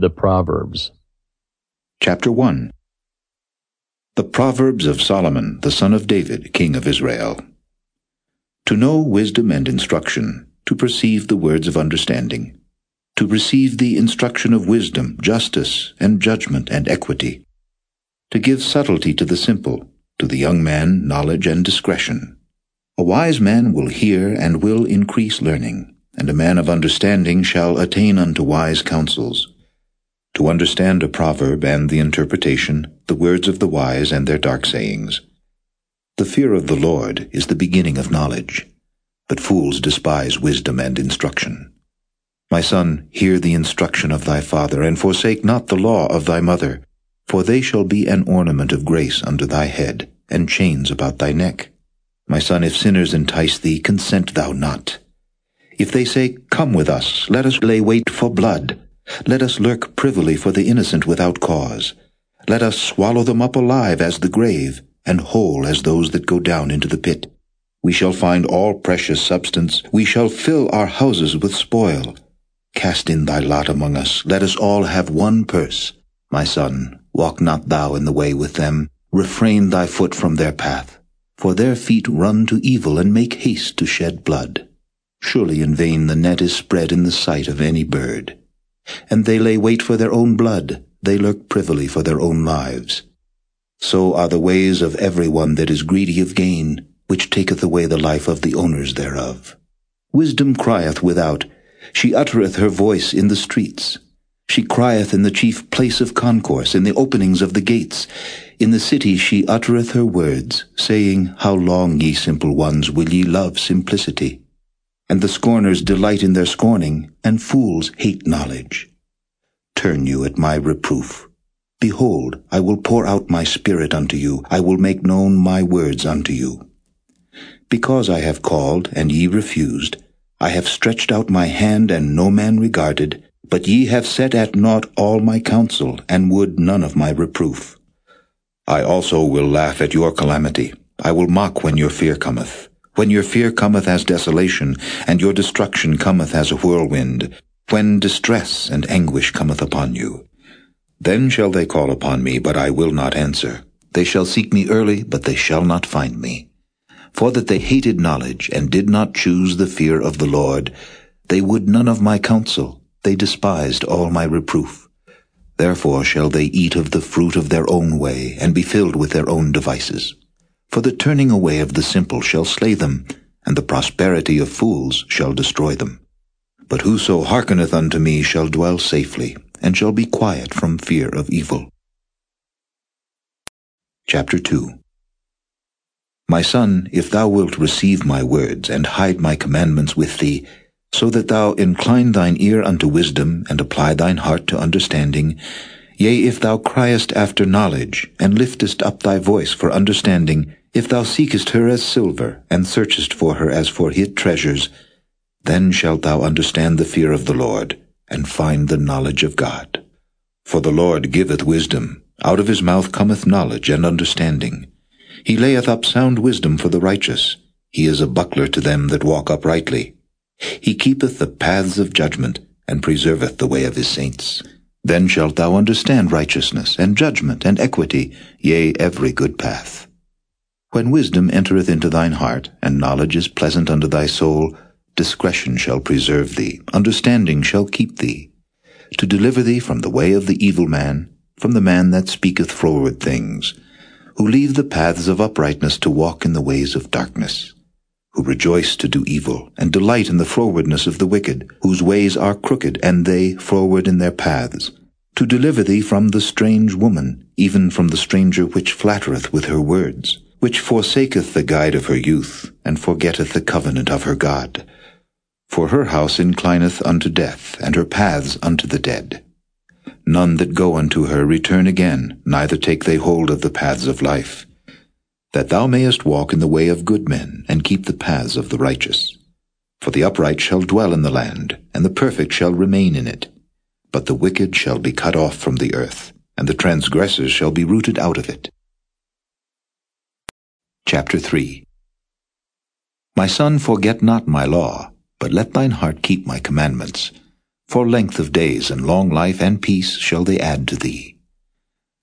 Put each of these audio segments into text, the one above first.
The Proverbs. Chapter 1 The Proverbs of Solomon, the son of David, king of Israel. To know wisdom and instruction, to perceive the words of understanding, to receive the instruction of wisdom, justice, and judgment and equity, to give subtlety to the simple, to the young man knowledge and discretion. A wise man will hear and will increase learning, and a man of understanding shall attain unto wise counsels. To understand a proverb and the interpretation, the words of the wise and their dark sayings. The fear of the Lord is the beginning of knowledge, but fools despise wisdom and instruction. My son, hear the instruction of thy father, and forsake not the law of thy mother, for they shall be an ornament of grace unto thy head, and chains about thy neck. My son, if sinners entice thee, consent thou not. If they say, Come with us, let us lay wait for blood. Let us lurk privily for the innocent without cause. Let us swallow them up alive as the grave, and whole as those that go down into the pit. We shall find all precious substance. We shall fill our houses with spoil. Cast in thy lot among us. Let us all have one purse. My son, walk not thou in the way with them. Refrain thy foot from their path for their feet run to evil and make haste to shed blood. Surely in vain the net is spread in the sight of any bird. And they lay wait for their own blood, they lurk privily for their own lives. So are the ways of every one that is greedy of gain, which taketh away the life of the owners thereof. Wisdom crieth without, she uttereth her voice in the streets. She crieth in the chief place of concourse, in the openings of the gates. In the city she uttereth her words, saying, How long, ye simple ones, will ye love simplicity? And the scorners delight in their scorning, and fools hate knowledge. Turn you at my reproof. Behold, I will pour out my spirit unto you, I will make known my words unto you. Because I have called, and ye refused, I have stretched out my hand, and no man regarded, but ye have set at naught all my counsel, and would none of my reproof. I also will laugh at your calamity. I will mock when your fear cometh. When your fear cometh as desolation, and your destruction cometh as a whirlwind, when distress and anguish cometh upon you. Then shall they call upon me, but I will not answer. They shall seek me early, but they shall not find me. For that they hated knowledge, and did not choose the fear of the Lord, they would none of my counsel, they despised all my reproof. Therefore shall they eat of the fruit of their own way, and be filled with their own devices. For the turning away of the simple shall slay them, and the prosperity of fools shall destroy them. But whoso hearkeneth unto me shall dwell safely, and shall be quiet from fear of evil. Chapter 2 My son, if thou wilt receive my words, and hide my commandments with thee, so that thou incline thine ear unto wisdom, and apply thine heart to understanding. Yea, if thou criest after knowledge, and liftest up thy voice for understanding, if thou seekest her as silver, and searchest for her as for hid treasures, then shalt thou understand the fear of the Lord, and find the knowledge of God. For the Lord giveth wisdom, out of his mouth cometh knowledge and understanding. He layeth up sound wisdom for the righteous. He is a buckler to them that walk uprightly. He keepeth the paths of judgment, and preserveth the way of his saints. Then shalt thou understand righteousness, and judgment, and equity, yea, every good path. When wisdom entereth into thine heart, and knowledge is pleasant unto thy soul, discretion shall preserve thee, understanding shall keep thee, to deliver thee from the way of the evil man, from the man that speaketh froward things, who leave the paths of uprightness to walk in the ways of darkness who rejoice to do evil, and delight in the frowardness of the wicked, whose ways are crooked, and they froward in their paths, to deliver thee from the strange woman, even from the stranger which flattereth with her words, which forsaketh the guide of her youth, and forgetteth the covenant of her God. For her house inclineth unto death, and her paths unto the dead. None that go unto her return again, neither take they hold of the paths of life that thou mayest walk in the way of good men, and keep the paths of the righteous. For the upright shall dwell in the land, and the perfect shall remain in it. But the wicked shall be cut off from the earth, and the transgressors shall be rooted out of it. Chapter 3 My son, forget not my law, but let thine heart keep my commandments. For length of days and long life and peace shall they add to thee.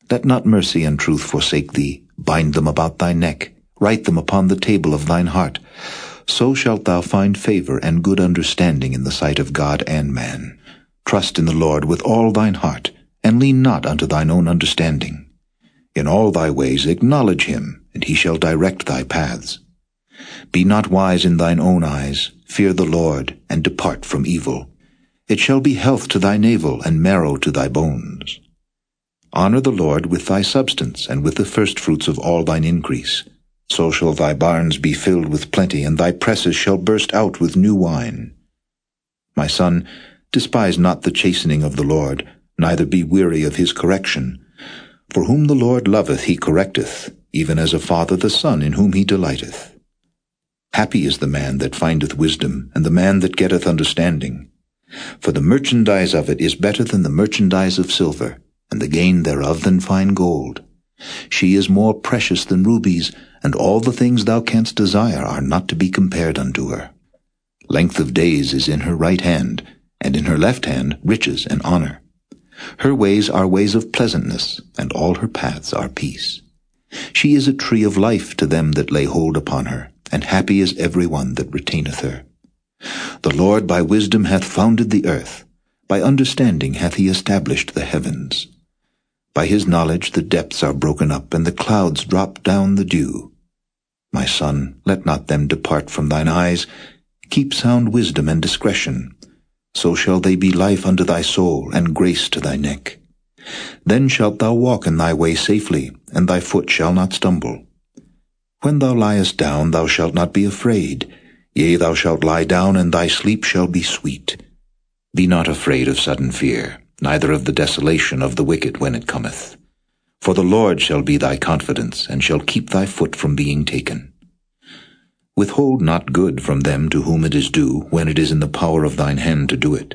Let not mercy and truth forsake thee. Bind them about thy neck. Write them upon the table of thine heart. So shalt thou find favor and good understanding in the sight of God and man. Trust in the Lord with all thine heart, and lean not unto thine own understanding. In all thy ways acknowledge him, and he shall direct thy paths. Be not wise in thine own eyes. Fear the Lord, and depart from evil. It shall be health to thy navel, and marrow to thy bones. Honor the Lord with thy substance, and with the firstfruits of all thine increase. So shall thy barns be filled with plenty, and thy presses shall burst out with new wine. My son, despise not the chastening of the Lord, neither be weary of his correction. For whom the Lord loveth he correcteth, even as a father the son in whom he delighteth. Happy is the man that findeth wisdom, and the man that getteth understanding. For the merchandise of it is better than the merchandise of silver, and the gain thereof than fine gold. She is more precious than rubies, and all the things thou canst desire are not to be compared unto her. Length of days is in her right hand, and in her left hand riches and honor. Her ways are ways of pleasantness, and all her paths are peace. She is a tree of life to them that lay hold upon her, and happy is every one that retaineth her. The Lord by wisdom hath founded the earth, by understanding hath he established the heavens. By his knowledge the depths are broken up, and the clouds drop down the dew. My son, let not them depart from thine eyes. Keep sound wisdom and discretion. So shall they be life unto thy soul, and grace to thy neck. Then shalt thou walk in thy way safely, and thy foot shall not stumble. When thou liest down, thou shalt not be afraid. Yea, thou shalt lie down, and thy sleep shall be sweet. Be not afraid of sudden fear neither of the desolation of the wicked when it cometh. For the Lord shall be thy confidence, and shall keep thy foot from being taken. Withhold not good from them to whom it is due, when it is in the power of thine hand to do it.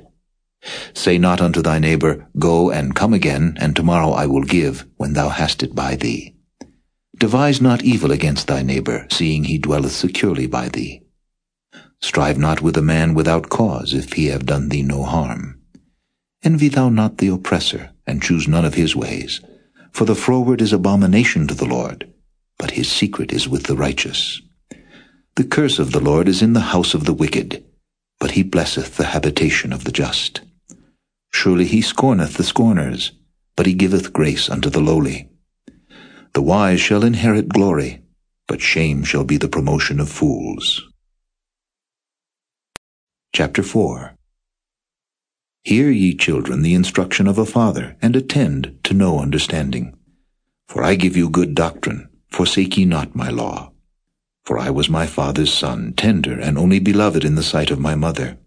Say not unto thy neighbor, Go and come again, and tomorrow I will give, when thou hast it by thee. Devise not evil against thy neighbor, seeing he dwelleth securely by thee. Strive not with a man without cause, if he have done thee no harm. Envy thou not the oppressor, and choose none of his ways. For the froward is abomination to the Lord, but his secret is with the righteous. The curse of the Lord is in the house of the wicked, but he blesseth the habitation of the just. Surely he scorneth the scorners, but he giveth grace unto the lowly. The wise shall inherit glory, but shame shall be the promotion of fools. Chapter 4 Hear, ye children, the instruction of a father, and attend to know understanding. For I give you good doctrine, forsake ye not my law. For I was my father's son, tender and only beloved in the sight of my mother.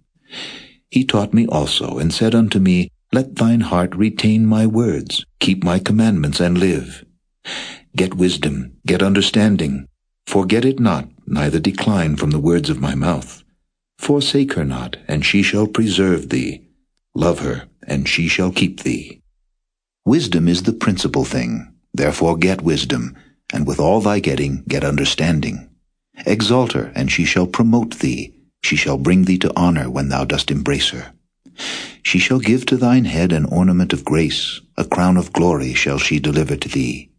He taught me also, and said unto me, Let thine heart retain my words, keep my commandments, and live. Get wisdom, get understanding. Forget it not, neither decline from the words of my mouth. Forsake her not, and she shall preserve thee. Love her, and she shall keep thee. Wisdom is the principal thing. Therefore get wisdom, and with all thy getting get understanding. Exalt her, and she shall promote thee. She shall bring thee to honor when thou dost embrace her. She shall give to thine head an ornament of grace, a crown of glory shall she deliver to thee.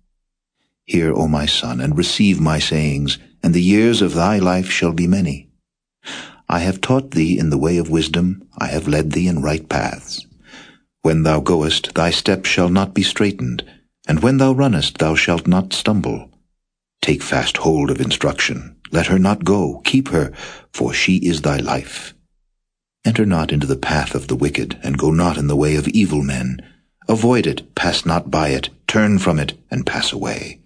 Hear, O my son, and receive my sayings, and the years of thy life shall be many. I have taught thee in the way of wisdom, I have led thee in right paths. When thou goest, thy steps shall not be straitened, and when thou runnest, thou shalt not stumble. Take fast hold of instruction, let her not go, keep her, for she is thy life. Enter not into the path of the wicked, and go not in the way of evil men. Avoid it, pass not by it, turn from it, and pass away.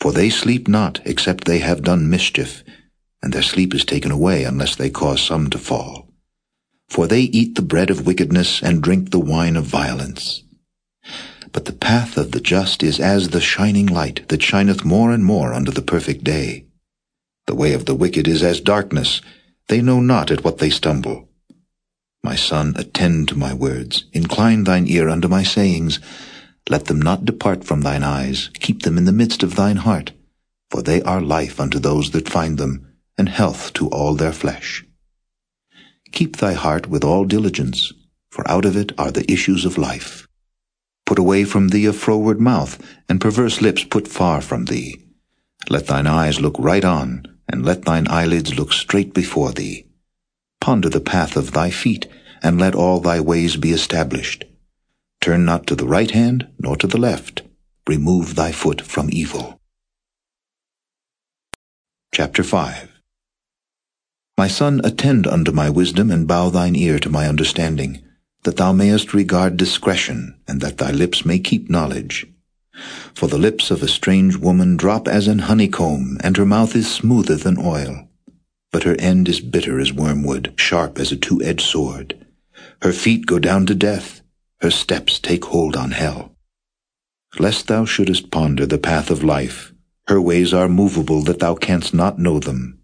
For they sleep not, except they have done mischief, and their sleep is taken away unless they cause some to fall. For they eat the bread of wickedness and drink the wine of violence. But the path of the just is as the shining light that shineth more and more unto the perfect day. The way of the wicked is as darkness, they know not at what they stumble. My son, attend to my words, incline thine ear unto my sayings. Let them not depart from thine eyes, keep them in the midst of thine heart, for they are life unto those that find them, and health to all their flesh. Keep thy heart with all diligence, for out of it are the issues of life. Put away from thee a froward mouth, and perverse lips put far from thee. Let thine eyes look right on, and let thine eyelids look straight before thee. Ponder the path of thy feet, and let all thy ways be established. Turn not to the right hand, nor to the left. Remove thy foot from evil. Chapter 5 My son, attend unto my wisdom, and bow thine ear to my understanding, that thou mayest regard discretion, and that thy lips may keep knowledge. For the lips of a strange woman drop as an honeycomb, and her mouth is smoother than oil. But her end is bitter as wormwood, sharp as a two-edged sword. Her feet go down to death, her steps take hold on hell. Lest thou shouldest ponder the path of life, her ways are movable that thou canst not know them.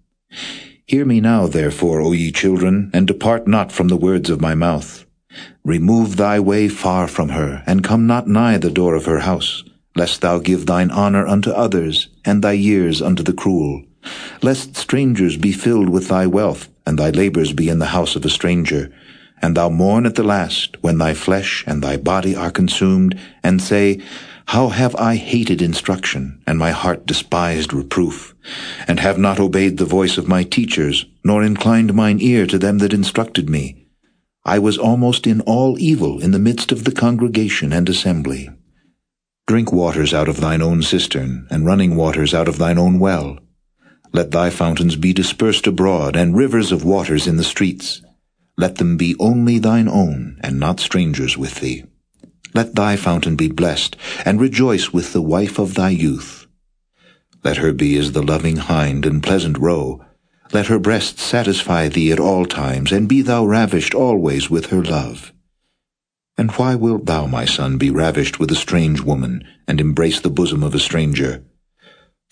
Hear me now, therefore, O ye children, and depart not from the words of my mouth. Remove thy way far from her, and come not nigh the door of her house lest thou give thine honour unto others, and thy years unto the cruel, lest strangers be filled with thy wealth, and thy labours be in the house of a stranger, and thou mourn at the last, when thy flesh and thy body are consumed, and say, How have I hated instruction, and my heart despised reproof, and have not obeyed the voice of my teachers, nor inclined mine ear to them that instructed me. I was almost in all evil in the midst of the congregation and assembly. Drink waters out of thine own cistern, and running waters out of thine own well. Let thy fountains be dispersed abroad, and rivers of waters in the streets. Let them be only thine own, and not strangers with thee. Let thy fountain be blessed, and rejoice with the wife of thy youth. Let her be as the loving hind and pleasant roe. Let her breast satisfy thee at all times, and be thou ravished always with her love. And why wilt thou, my son, be ravished with a strange woman, and embrace the bosom of a stranger?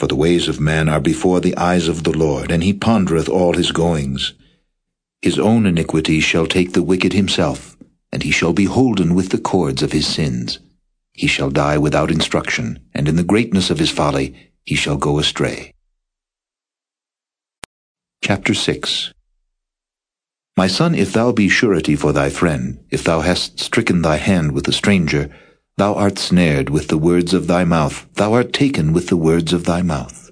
For the ways of man are before the eyes of the Lord, and he pondereth all his goings. His own iniquity shall take the wicked himself, and he shall be holden with the cords of his sins. He shall die without instruction, and in the greatness of his folly he shall go astray. Chapter 6 my son, if thou be surety for thy friend, if thou hast stricken thy hand with a stranger, thou art snared with the words of thy mouth, thou art taken with the words of thy mouth.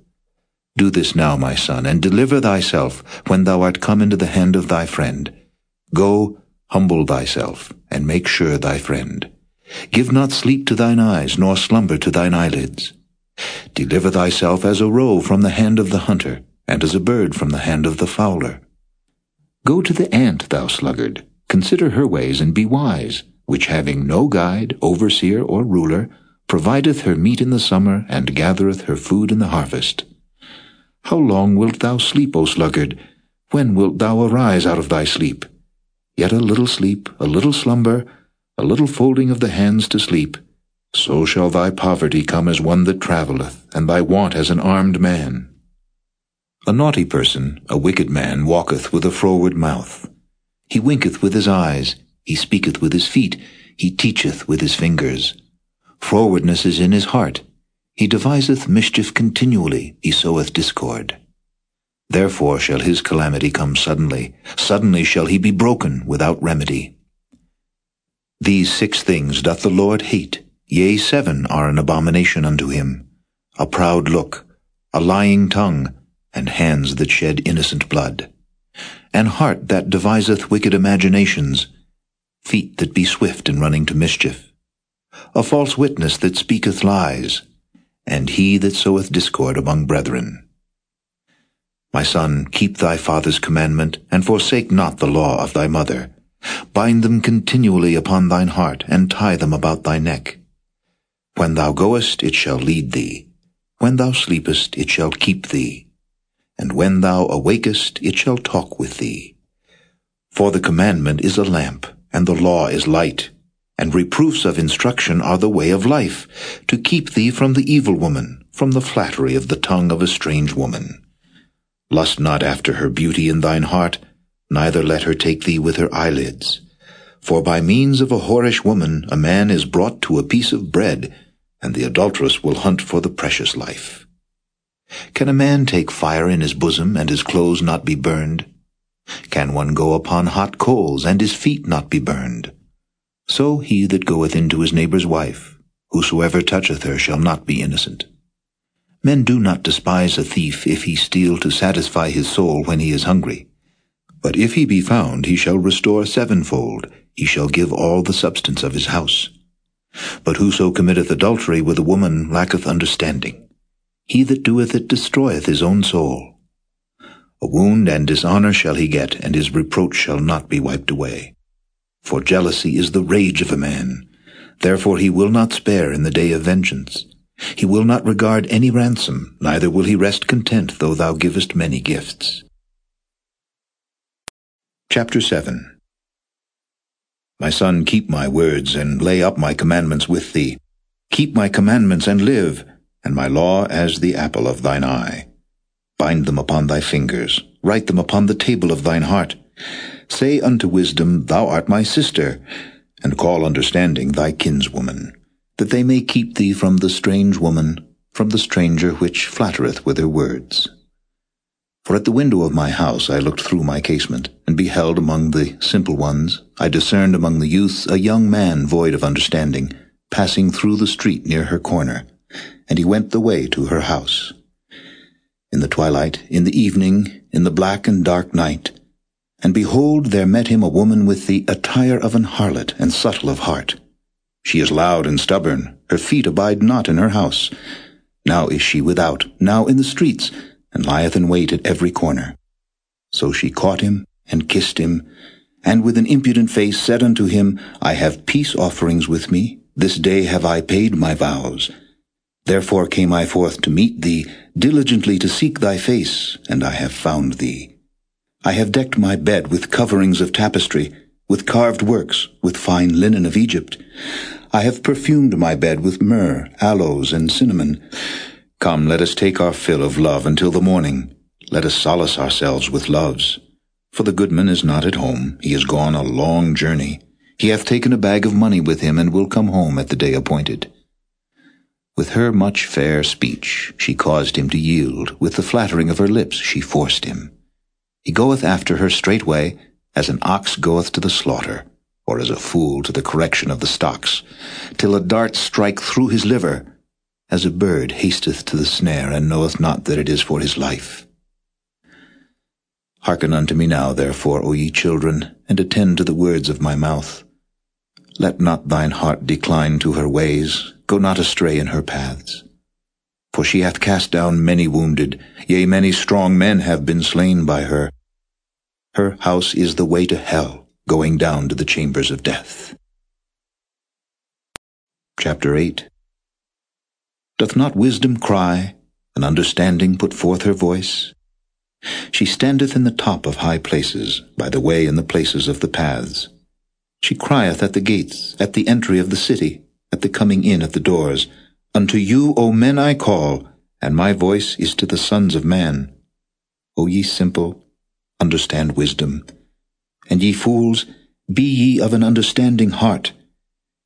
Do this now, my son, and deliver thyself when thou art come into the hand of thy friend. Go, humble thyself, and make sure thy friend. Give not sleep to thine eyes, nor slumber to thine eyelids. Deliver thyself as a roe from the hand of the hunter, and as a bird from the hand of the fowler. Go to the ant, thou sluggard, consider her ways and be wise, which having no guide, overseer, or ruler, provideth her meat in the summer, and gathereth her food in the harvest. How long wilt thou sleep, O sluggard? When wilt thou arise out of thy sleep? Yet a little sleep, a little slumber, a little folding of the hands to sleep, so shall thy poverty come as one that travelleth, and thy want as an armed man. A naughty person, a wicked man, walketh with a froward mouth. He winketh with his eyes, he speaketh with his feet, he teacheth with his fingers. Frowardness is in his heart. He deviseth mischief continually, he soweth discord. Therefore shall his calamity come suddenly, suddenly shall he be broken without remedy. These six things doth the Lord hate, yea, seven are an abomination unto him. A proud look, a lying tongue, and hands that shed innocent blood, an heart that deviseth wicked imaginations, feet that be swift in running to mischief, a false witness that speaketh lies, and he that soweth discord among brethren. My son, keep thy father's commandment, and forsake not the law of thy mother. Bind them continually upon thine heart, and tie them about thy neck. When thou goest, it shall lead thee. When thou sleepest, it shall keep thee and when thou awakest, it shall talk with thee. For the commandment is a lamp, and the law is light, and reproofs of instruction are the way of life, to keep thee from the evil woman, from the flattery of the tongue of a strange woman. Lust not after her beauty in thine heart, neither let her take thee with her eyelids. For by means of a whorish woman a man is brought to a piece of bread, and the adulteress will hunt for the precious life. Can a man take fire in his bosom and his clothes not be burned? Can one go upon hot coals and his feet not be burned? So he that goeth into his neighbour's wife, whosoever toucheth her shall not be innocent. Men do not despise a thief if he steal to satisfy his soul when he is hungry. But if he be found, he shall restore sevenfold, he shall give all the substance of his house. But whoso committeth adultery with a woman lacketh understanding. He that doeth it destroyeth his own soul. A wound and dishonour shall he get, and his reproach shall not be wiped away. For jealousy is the rage of a man. Therefore he will not spare in the day of vengeance. He will not regard any ransom, neither will he rest content though thou givest many gifts. Chapter 7 My son, keep my words, and lay up my commandments with thee. Keep my commandments and live, and my law as the apple of thine eye. Bind them upon thy fingers, write them upon the table of thine heart. Say unto wisdom, Thou art my sister, and call understanding thy kinswoman, that they may keep thee from the strange woman, from the stranger which flattereth with her words. For at the window of my house I looked through my casement, and beheld among the simple ones, I discerned among the youths a young man void of understanding, passing through the street near her corner, and he went the way to her house. In the twilight, in the evening, in the black and dark night, and behold, there met him a woman with the attire of an harlot and subtle of heart. She is loud and stubborn, her feet abide not in her house. Now is she without, now in the streets, and lieth in wait at every corner. So she caught him, and kissed him, and with an impudent face said unto him, I have peace offerings with me, this day have I paid my vows. Therefore came I forth to meet thee, diligently to seek thy face, and I have found thee. I have decked my bed with coverings of tapestry, with carved works, with fine linen of Egypt. I have perfumed my bed with myrrh, aloes, and cinnamon. Come, let us take our fill of love until the morning. Let us solace ourselves with loves. For the goodman is not at home, he is gone a long journey. He hath taken a bag of money with him, and will come home at the day appointed. With her much fair speech she caused him to yield, with the flattering of her lips she forced him. He goeth after her straightway, as an ox goeth to the slaughter, or as a fool to the correction of the stocks, till a dart strike through his liver, as a bird hasteth to the snare, and knoweth not that it is for his life. Hearken unto me now, therefore, O ye children, and attend to the words of my mouth. Let not thine heart decline to her ways, go not astray in her paths. For she hath cast down many wounded, yea, many strong men have been slain by her. Her house is the way to hell, going down to the chambers of death. Chapter 8 Doth not wisdom cry, and understanding put forth her voice? She standeth in the top of high places, by the way in the places of the paths. She crieth at the gates, at the entry of the city, at the coming in at the doors. Unto you, O men, I call, and my voice is to the sons of man. O ye simple, understand wisdom. And ye fools, be ye of an understanding heart.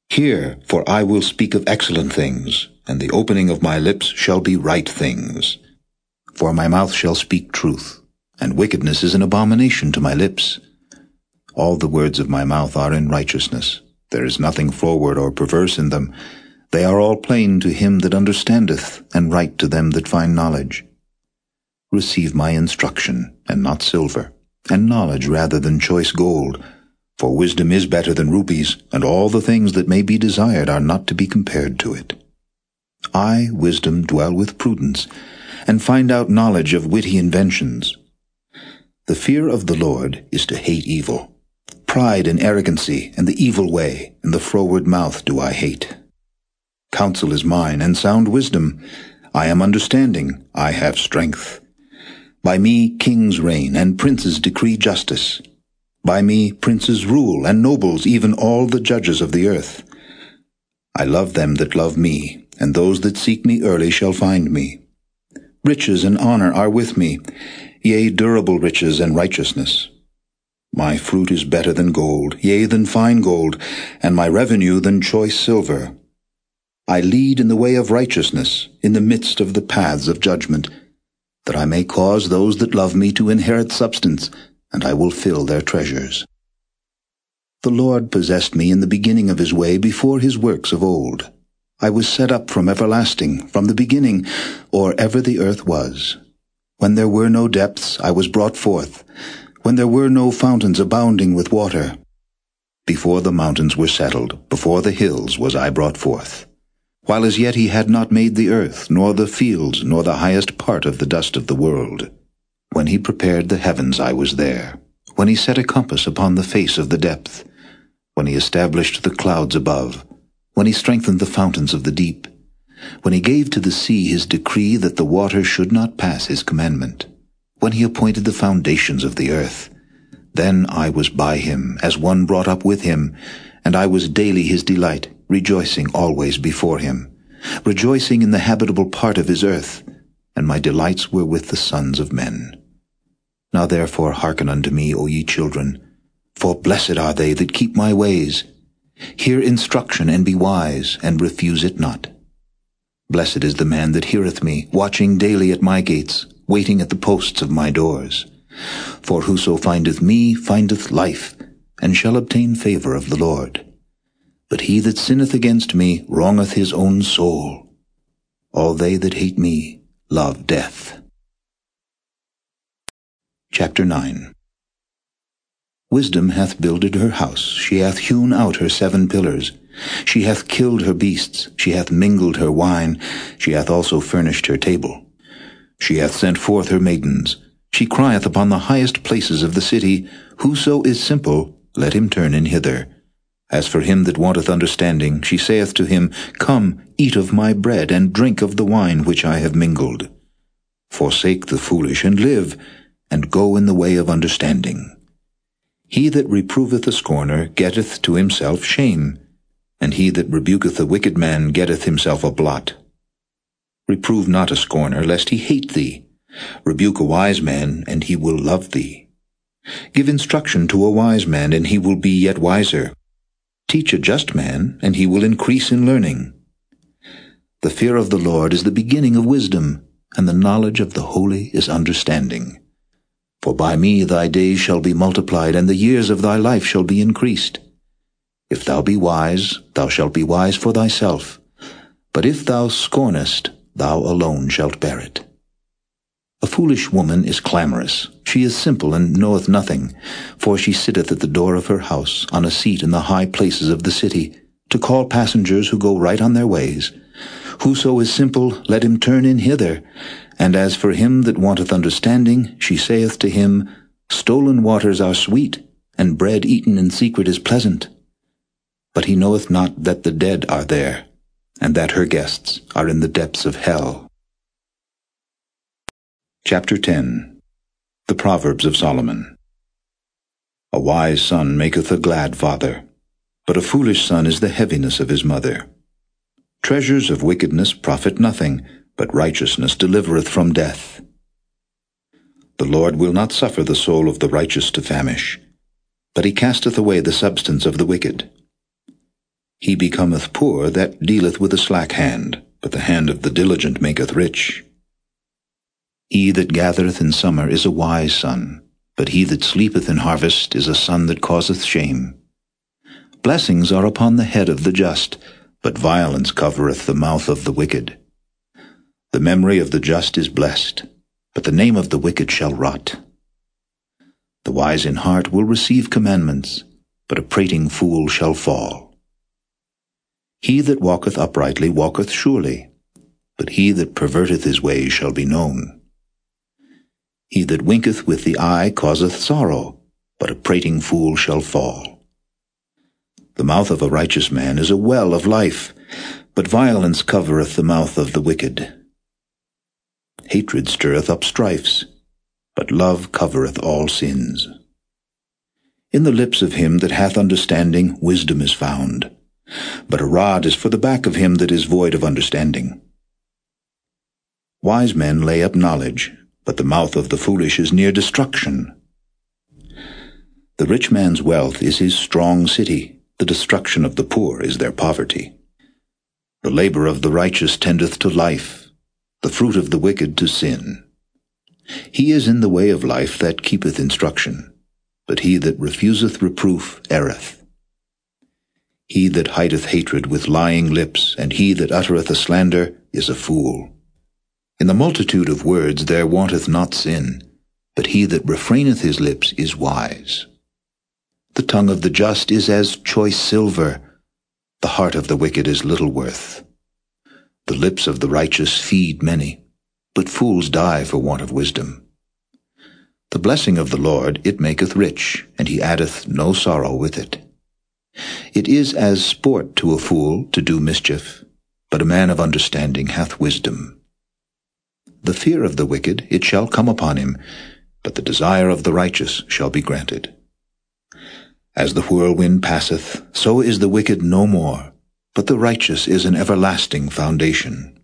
Hear, for I will speak of excellent things, and the opening of my lips shall be right things. For my mouth shall speak truth, and wickedness is an abomination to my lips. All the words of my mouth are in righteousness. There is nothing forward or perverse in them. They are all plain to him that understandeth, and right to them that find knowledge. Receive my instruction, and not silver, and knowledge rather than choice gold. For wisdom is better than rubies, and all the things that may be desired are not to be compared to it. I, wisdom, dwell with prudence, and find out knowledge of witty inventions. The fear of the Lord is to hate evil. Pride and arrogancy, and the evil way, and the froward mouth do I hate. Counsel is mine, and sound wisdom. I am understanding, I have strength. By me kings reign, and princes decree justice. By me princes rule, and nobles, even all the judges of the earth. I love them that love me, and those that seek me early shall find me. Riches and honor are with me, yea, durable riches and righteousness. My fruit is better than gold, yea, than fine gold, and my revenue than choice silver. I lead in the way of righteousness, in the midst of the paths of judgment, that I may cause those that love me to inherit substance, and I will fill their treasures. The Lord possessed me in the beginning of his way before his works of old. I was set up from everlasting, from the beginning, or ever the earth was. When there were no depths, I was brought forth, when there were no fountains abounding with water. Before the mountains were settled, before the hills was I brought forth. While as yet he had not made the earth, nor the fields, nor the highest part of the dust of the world. When he prepared the heavens I was there. When he set a compass upon the face of the depth. When he established the clouds above. When he strengthened the fountains of the deep. When he gave to the sea his decree that the water should not pass his commandment. When he appointed the foundations of the earth. Then I was by him, as one brought up with him, and I was daily his delight, rejoicing always before him, rejoicing in the habitable part of his earth, and my delights were with the sons of men. Now therefore hearken unto me, O ye children, for blessed are they that keep my ways. Hear instruction and be wise, and refuse it not. Blessed is the man that heareth me, watching daily at my gates, waiting at the posts of my doors. For whoso findeth me findeth life, and shall obtain favor of the Lord. But he that sinneth against me wrongeth his own soul. All they that hate me love death. Chapter 9 Wisdom hath builded her house, she hath hewn out her seven pillars. She hath killed her beasts, she hath mingled her wine, she hath also furnished her table. She hath sent forth her maidens, she crieth upon the highest places of the city, Whoso is simple, let him turn in hither. As for him that wanteth understanding, she saith to him, Come, eat of my bread, and drink of the wine which I have mingled. Forsake the foolish, and live, and go in the way of understanding. He that reproveth a scorner getteth to himself shame, and he that rebuketh a wicked man getteth himself a blot. Reprove not a scorner, lest he hate thee. Rebuke a wise man, and he will love thee. Give instruction to a wise man, and he will be yet wiser. Teach a just man, and he will increase in learning. The fear of the Lord is the beginning of wisdom, and the knowledge of the holy is understanding. For by me thy days shall be multiplied, and the years of thy life shall be increased. If thou be wise, thou shalt be wise for thyself. But if thou scornest, thou alone shalt bear it. A foolish woman is clamorous. She is simple and knoweth nothing, for she sitteth at the door of her house, on a seat in the high places of the city, to call passengers who go right on their ways. Whoso is simple, let him turn in hither. And as for him that wanteth understanding, she saith to him, Stolen waters are sweet, and bread eaten in secret is pleasant. But he knoweth not that the dead are there, and that her guests are in the depths of hell. Chapter 10 The Proverbs of Solomon A wise son maketh a glad father, but a foolish son is the heaviness of his mother. Treasures of wickedness profit nothing, but righteousness delivereth from death. The Lord will not suffer the soul of the righteous to famish, but he casteth away the substance of the wicked. He becometh poor that dealeth with a slack hand, but the hand of the diligent maketh rich. He that gathereth in summer is a wise son, but he that sleepeth in harvest is a son that causeth shame. Blessings are upon the head of the just, but violence covereth the mouth of the wicked. The memory of the just is blessed, but the name of the wicked shall rot. The wise in heart will receive commandments, but a prating fool shall fall. He that walketh uprightly walketh surely, but he that perverteth his ways shall be known. He that winketh with the eye causeth sorrow, but a prating fool shall fall. The mouth of a righteous man is a well of life, but violence covereth the mouth of the wicked. Hatred stirreth up strifes, but love covereth all sins. In the lips of him that hath understanding wisdom is found, but a rod is for the back of him that is void of understanding. Wise men lay up knowledge, but the mouth of the foolish is near destruction. The rich man's wealth is his strong city, the destruction of the poor is their poverty. The labor of the righteous tendeth to life, the fruit of the wicked to sin. He is in the way of life that keepeth instruction, but he that refuseth reproof erreth. He that hideth hatred with lying lips, and he that uttereth a slander, is a fool. In the multitude of words there wanteth not sin, but he that refraineth his lips is wise. The tongue of the just is as choice silver, the heart of the wicked is little worth. The lips of the righteous feed many, but fools die for want of wisdom. The blessing of the Lord it maketh rich, and he addeth no sorrow with it. It is as sport to a fool to do mischief, but a man of understanding hath wisdom. The fear of the wicked it shall come upon him, but the desire of the righteous shall be granted. As the whirlwind passeth, so is the wicked no more, but the righteous is an everlasting foundation.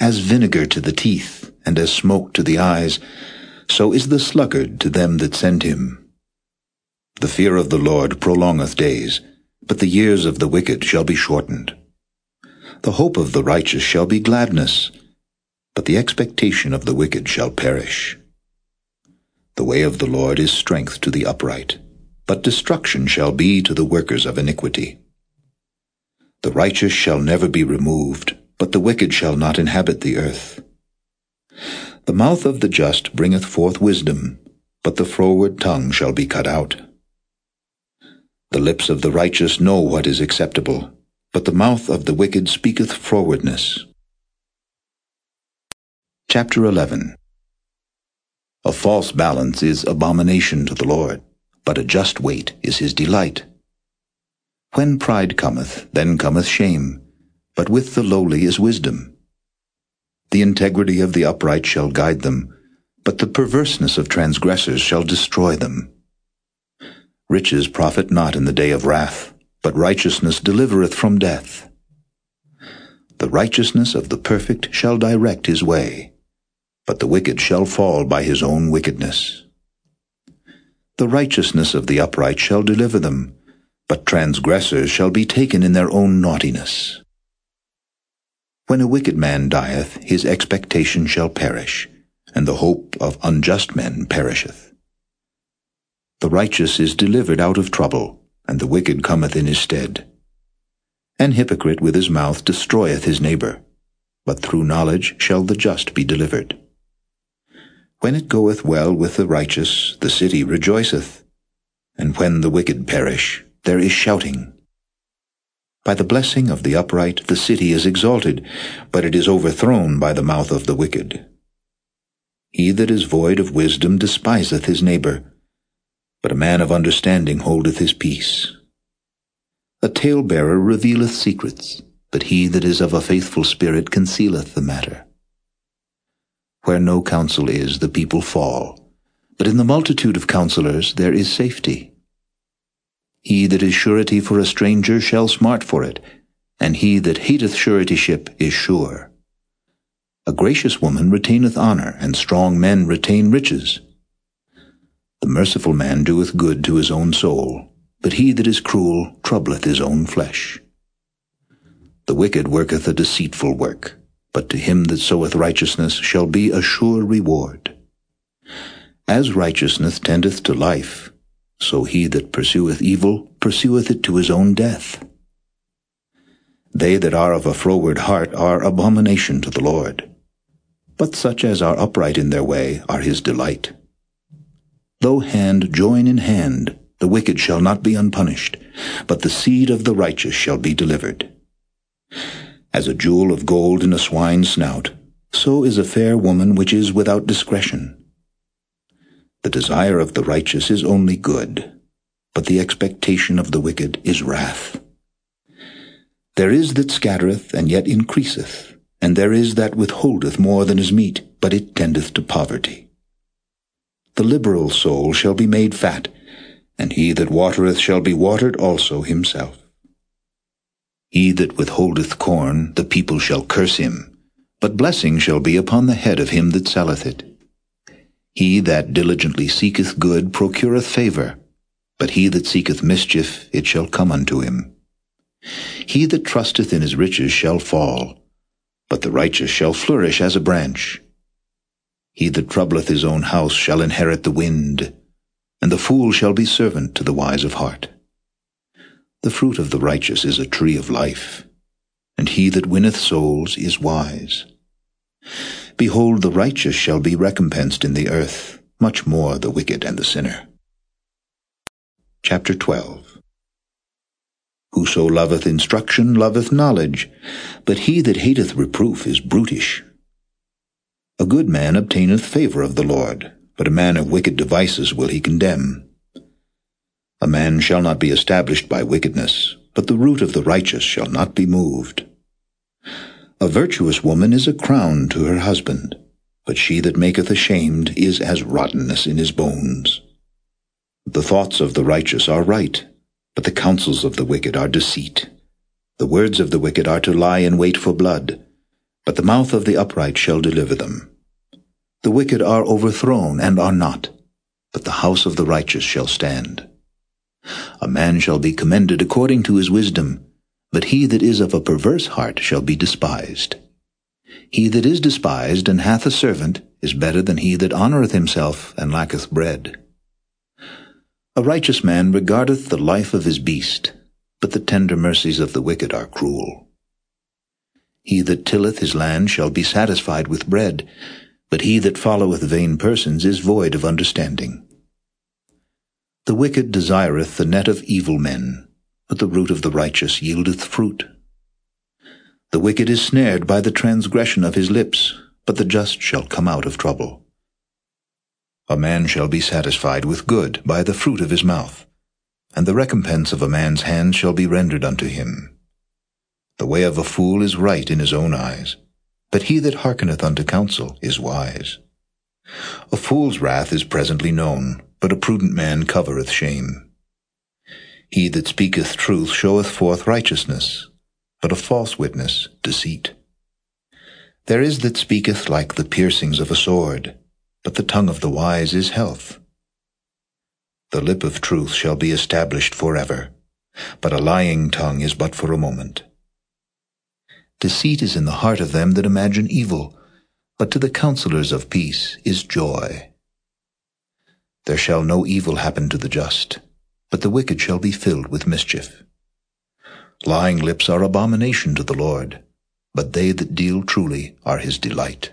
As vinegar to the teeth, and as smoke to the eyes, so is the sluggard to them that send him. The fear of the Lord prolongeth days, but the years of the wicked shall be shortened. The hope of the righteous shall be gladness, but the expectation of the wicked shall perish. The way of the Lord is strength to the upright, but destruction shall be to the workers of iniquity. The righteous shall never be removed, but the wicked shall not inhabit the earth. The mouth of the just bringeth forth wisdom, but the froward tongue shall be cut out. The lips of the righteous know what is acceptable, but the mouth of the wicked speaketh frowardness. Chapter 11 A false balance is abomination to the Lord, but a just weight is his delight. When pride cometh, then cometh shame, but with the lowly is wisdom. The integrity of the upright shall guide them, but the perverseness of transgressors shall destroy them. Riches profit not in the day of wrath, but righteousness delivereth from death. The righteousness of the perfect shall direct his way, but the wicked shall fall by his own wickedness. The righteousness of the upright shall deliver them, but transgressors shall be taken in their own naughtiness. When a wicked man dieth, his expectation shall perish, and the hope of unjust men perisheth. The righteous is delivered out of trouble, and the wicked cometh in his stead. An hypocrite with his mouth destroyeth his neighbor, but through knowledge shall the just be delivered. When it goeth well with the righteous, the city rejoiceth, and when the wicked perish, there is shouting. By the blessing of the upright the city is exalted, but it is overthrown by the mouth of the wicked. He that is void of wisdom despiseth his neighbor, but a man of understanding holdeth his peace. A talebearer revealeth secrets, but he that is of a faithful spirit concealeth the matter. Where no counsel is, the people fall, but in the multitude of counselors there is safety. He that is surety for a stranger shall smart for it, and he that hateth suretyship is sure. A gracious woman retaineth honor, and strong men retain riches. The merciful man doeth good to his own soul, but he that is cruel troubleth his own flesh. The wicked worketh a deceitful work, but to him that soweth righteousness shall be a sure reward. As righteousness tendeth to life, so he that pursueth evil pursueth it to his own death. They that are of a froward heart are abomination to the Lord, but such as are upright in their way are his delight. Though hand join in hand, the wicked shall not be unpunished, but the seed of the righteous shall be delivered. As a jewel of gold in a swine's snout, so is a fair woman which is without discretion. The desire of the righteous is only good, but the expectation of the wicked is wrath. There is that scattereth, and yet increaseth, and there is that withholdeth more than is meet, but it tendeth to poverty. The liberal soul shall be made fat, and he that watereth shall be watered also himself. He that withholdeth corn, the people shall curse him, but blessing shall be upon the head of him that selleth it. He that diligently seeketh good procureth favor, but he that seeketh mischief, it shall come unto him. He that trusteth in his riches shall fall, but the righteous shall flourish as a branch. He that troubleth his own house shall inherit the wind, and the fool shall be servant to the wise of heart. The fruit of the righteous is a tree of life, and he that winneth souls is wise. Behold, the righteous shall be recompensed in the earth, much more the wicked and the sinner. Chapter 12 Whoso loveth instruction loveth knowledge, but he that hateth reproof is brutish. A good man obtaineth favor of the Lord, but a man of wicked devices will he condemn. A man shall not be established by wickedness, but the root of the righteous shall not be moved. A virtuous woman is a crown to her husband, but she that maketh ashamed is as rottenness in his bones. The thoughts of the righteous are right, but the counsels of the wicked are deceit. The words of the wicked are to lie in wait for blood, but the mouth of the upright shall deliver them. The wicked are overthrown and are not, but the house of the righteous shall stand. A man shall be commended according to his wisdom, but he that is of a perverse heart shall be despised. He that is despised and hath a servant is better than he that honoureth himself and lacketh bread. A righteous man regardeth the life of his beast, but the tender mercies of the wicked are cruel. He that tilleth his land shall be satisfied with bread, but he that followeth vain persons is void of understanding. The wicked desireth the net of evil men, but the root of the righteous yieldeth fruit. The wicked is snared by the transgression of his lips, but the just shall come out of trouble. A man shall be satisfied with good by the fruit of his mouth, and the recompense of a man's hand shall be rendered unto him. The way of a fool is right in his own eyes, but he that hearkeneth unto counsel is wise. A fool's wrath is presently known, but a prudent man covereth shame. He that speaketh truth showeth forth righteousness, but a false witness deceit. There is that speaketh like the piercings of a sword, but the tongue of the wise is health. The lip of truth shall be established forever, but a lying tongue is but for a moment. Deceit is in the heart of them that imagine evil, but to the counselors of peace is joy. There shall no evil happen to the just, but the wicked shall be filled with mischief. Lying lips are abomination to the Lord, but they that deal truly are his delight.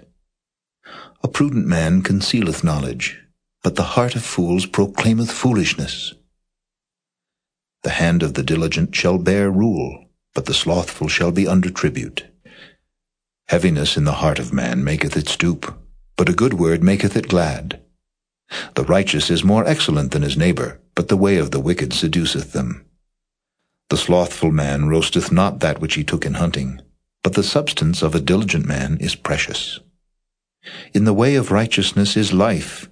A prudent man concealeth knowledge, but the heart of fools proclaimeth foolishness. The hand of the diligent shall bear rule, but the slothful shall be under tribute. Heaviness in the heart of man maketh it stoop, but a good word maketh it glad. The righteous is more excellent than his neighbor, but the way of the wicked seduceth them. The slothful man roasteth not that which he took in hunting, but the substance of a diligent man is precious. In the way of righteousness is life,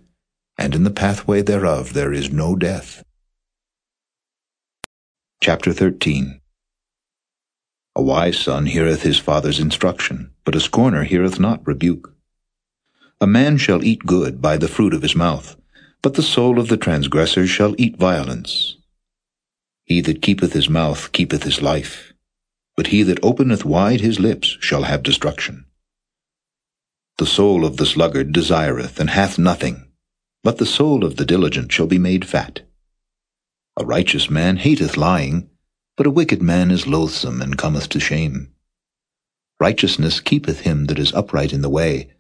and in the pathway thereof there is no death. Chapter 13 A wise son heareth his father's instruction, but a scorner heareth not rebuke. A man shall eat good by the fruit of his mouth, but the soul of the transgressor shall eat violence. He that keepeth his mouth keepeth his life, but he that openeth wide his lips shall have destruction. The soul of the sluggard desireth, and hath nothing, but the soul of the diligent shall be made fat. A righteous man hateth lying, but a wicked man is loathsome and cometh to shame. Righteousness keepeth him that is upright in the way,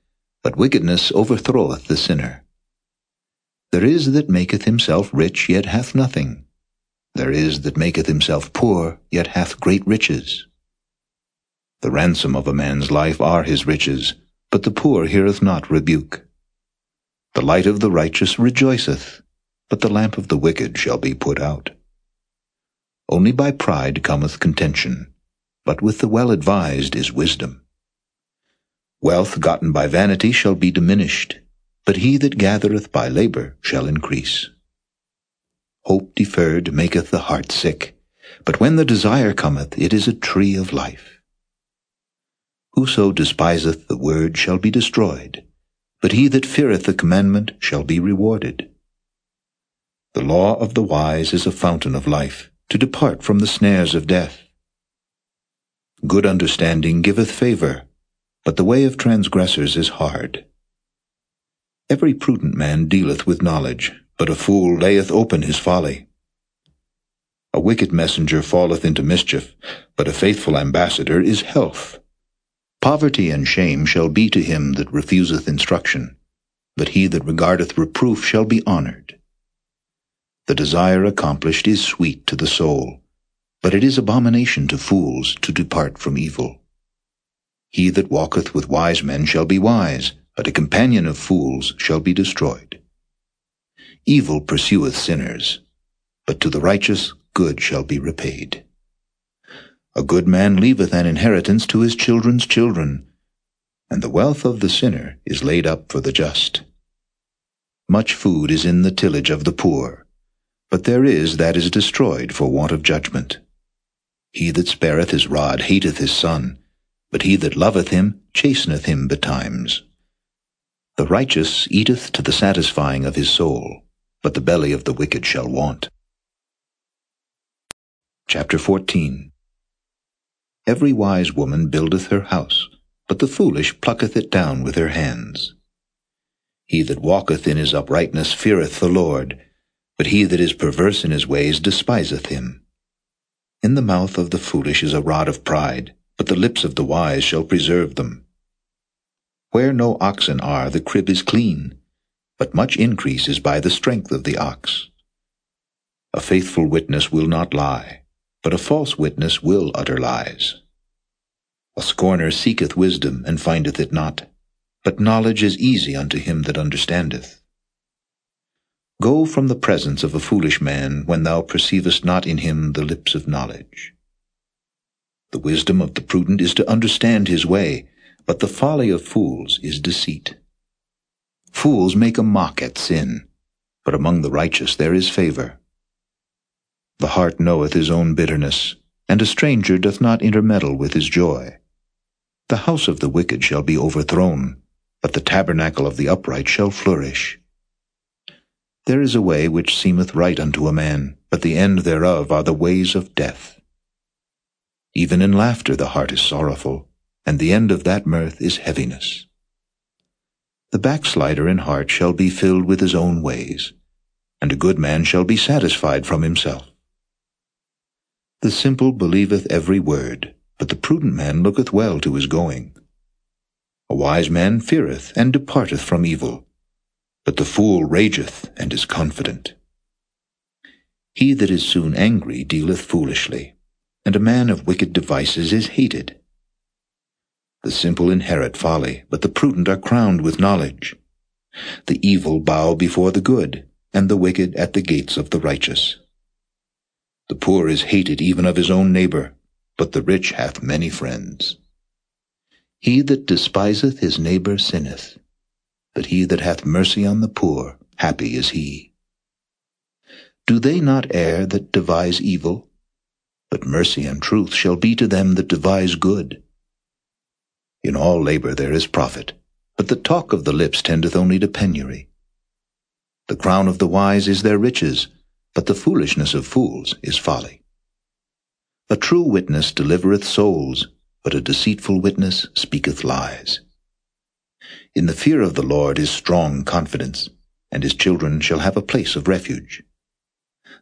but wickedness overthroweth the sinner. There is that maketh himself rich, yet hath nothing. There is that maketh himself poor, yet hath great riches. The ransom of a man's life are his riches, but the poor heareth not rebuke. The light of the righteous rejoiceth, but the lamp of the wicked shall be put out. Only by pride cometh contention, but with the well-advised is wisdom. Wealth gotten by vanity shall be diminished, but he that gathereth by labor shall increase. Hope deferred maketh the heart sick, but when the desire cometh, it is a tree of life. Whoso despiseth the word shall be destroyed, but he that feareth the commandment shall be rewarded. The law of the wise is a fountain of life, to depart from the snares of death. Good understanding giveth favor, but the way of transgressors is hard. Every prudent man dealeth with knowledge, but a fool layeth open his folly. A wicked messenger falleth into mischief, but a faithful ambassador is health. Poverty and shame shall be to him that refuseth instruction, but he that regardeth reproof shall be honored. The desire accomplished is sweet to the soul, but it is abomination to fools to depart from evil. He that walketh with wise men shall be wise, but a companion of fools shall be destroyed. Evil pursueth sinners, but to the righteous good shall be repaid. A good man leaveth an inheritance to his children's children, and the wealth of the sinner is laid up for the just. Much food is in the tillage of the poor, but there is that is destroyed for want of judgment. He that spareth his rod hateth his son, but he that loveth him chasteneth him betimes. The righteous eateth to the satisfying of his soul, but the belly of the wicked shall want. Chapter 14 Every wise woman buildeth her house, but the foolish plucketh it down with her hands. He that walketh in his uprightness feareth the Lord, but he that is perverse in his ways despiseth him. In the mouth of the foolish is a rod of pride, but the lips of the wise shall preserve them. Where no oxen are, the crib is clean, but much increase is by the strength of the ox. A faithful witness will not lie, but a false witness will utter lies. A scorner seeketh wisdom, and findeth it not, but knowledge is easy unto him that understandeth. Go from the presence of a foolish man when thou perceivest not in him the lips of knowledge. The wisdom of the prudent is to understand his way, but the folly of fools is deceit. Fools make a mock at sin, but among the righteous there is favor. The heart knoweth his own bitterness, and a stranger doth not intermeddle with his joy. The house of the wicked shall be overthrown, but the tabernacle of the upright shall flourish. There is a way which seemeth right unto a man, but the end thereof are the ways of death. Even in laughter the heart is sorrowful, and the end of that mirth is heaviness. The backslider in heart shall be filled with his own ways, and a good man shall be satisfied from himself. The simple believeth every word, but the prudent man looketh well to his going. A wise man feareth and departeth from evil, but the fool rageth and is confident. He that is soon angry dealeth foolishly, and a man of wicked devices is hated. The simple inherit folly, but the prudent are crowned with knowledge. The evil bow before the good, and the wicked at the gates of the righteous. The poor is hated even of his own neighbor, but the rich hath many friends. He that despiseth his neighbor sinneth, but he that hath mercy on the poor, happy is he. Do they not err that devise evil? But mercy and truth shall be to them that devise good. In all labor there is profit, but the talk of the lips tendeth only to penury. The crown of the wise is their riches, but the foolishness of fools is folly. A true witness delivereth souls, but a deceitful witness speaketh lies. In the fear of the Lord is strong confidence, and his children shall have a place of refuge.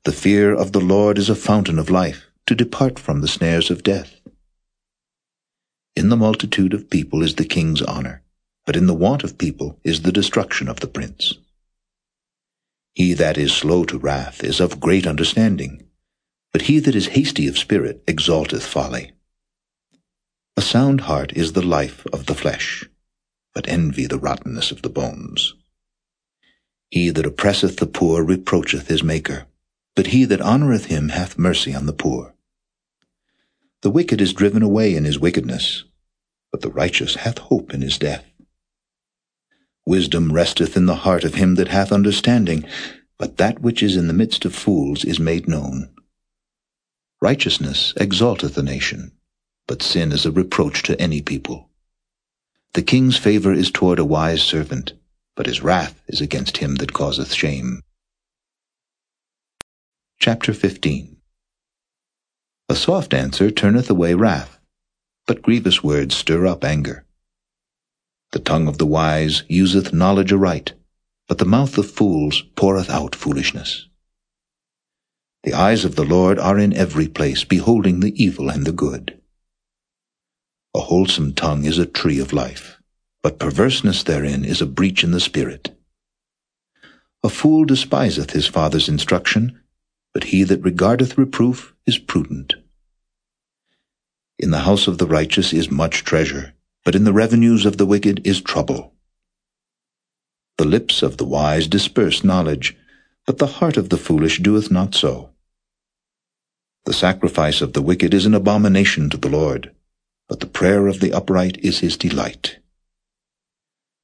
The fear of the Lord is a fountain of life, to depart from the snares of death. In the multitude of people is the king's honor, but in the want of people is the destruction of the prince. He that is slow to wrath is of great understanding, but he that is hasty of spirit exalteth folly. A sound heart is the life of the flesh, but envy the rottenness of the bones. He that oppresseth the poor reproacheth his Maker, but he that honoureth him hath mercy on the poor. The wicked is driven away in his wickedness, but the righteous hath hope in his death. Wisdom resteth in the heart of him that hath understanding, but that which is in the midst of fools is made known. Righteousness exalteth a nation, but sin is a reproach to any people. The king's favor is toward a wise servant, but his wrath is against him that causeth shame. Chapter 15 A soft answer turneth away wrath, but grievous words stir up anger. The tongue of the wise useth knowledge aright, but the mouth of fools poureth out foolishness. The eyes of the Lord are in every place, beholding the evil and the good. A wholesome tongue is a tree of life, but perverseness therein is a breach in the spirit. A fool despiseth his father's instruction, but he that regardeth reproof is prudent. In the house of the righteous is much treasure, but in the revenues of the wicked is trouble. The lips of the wise disperse knowledge, but the heart of the foolish doeth not so. The sacrifice of the wicked is an abomination to the Lord, but the prayer of the upright is his delight.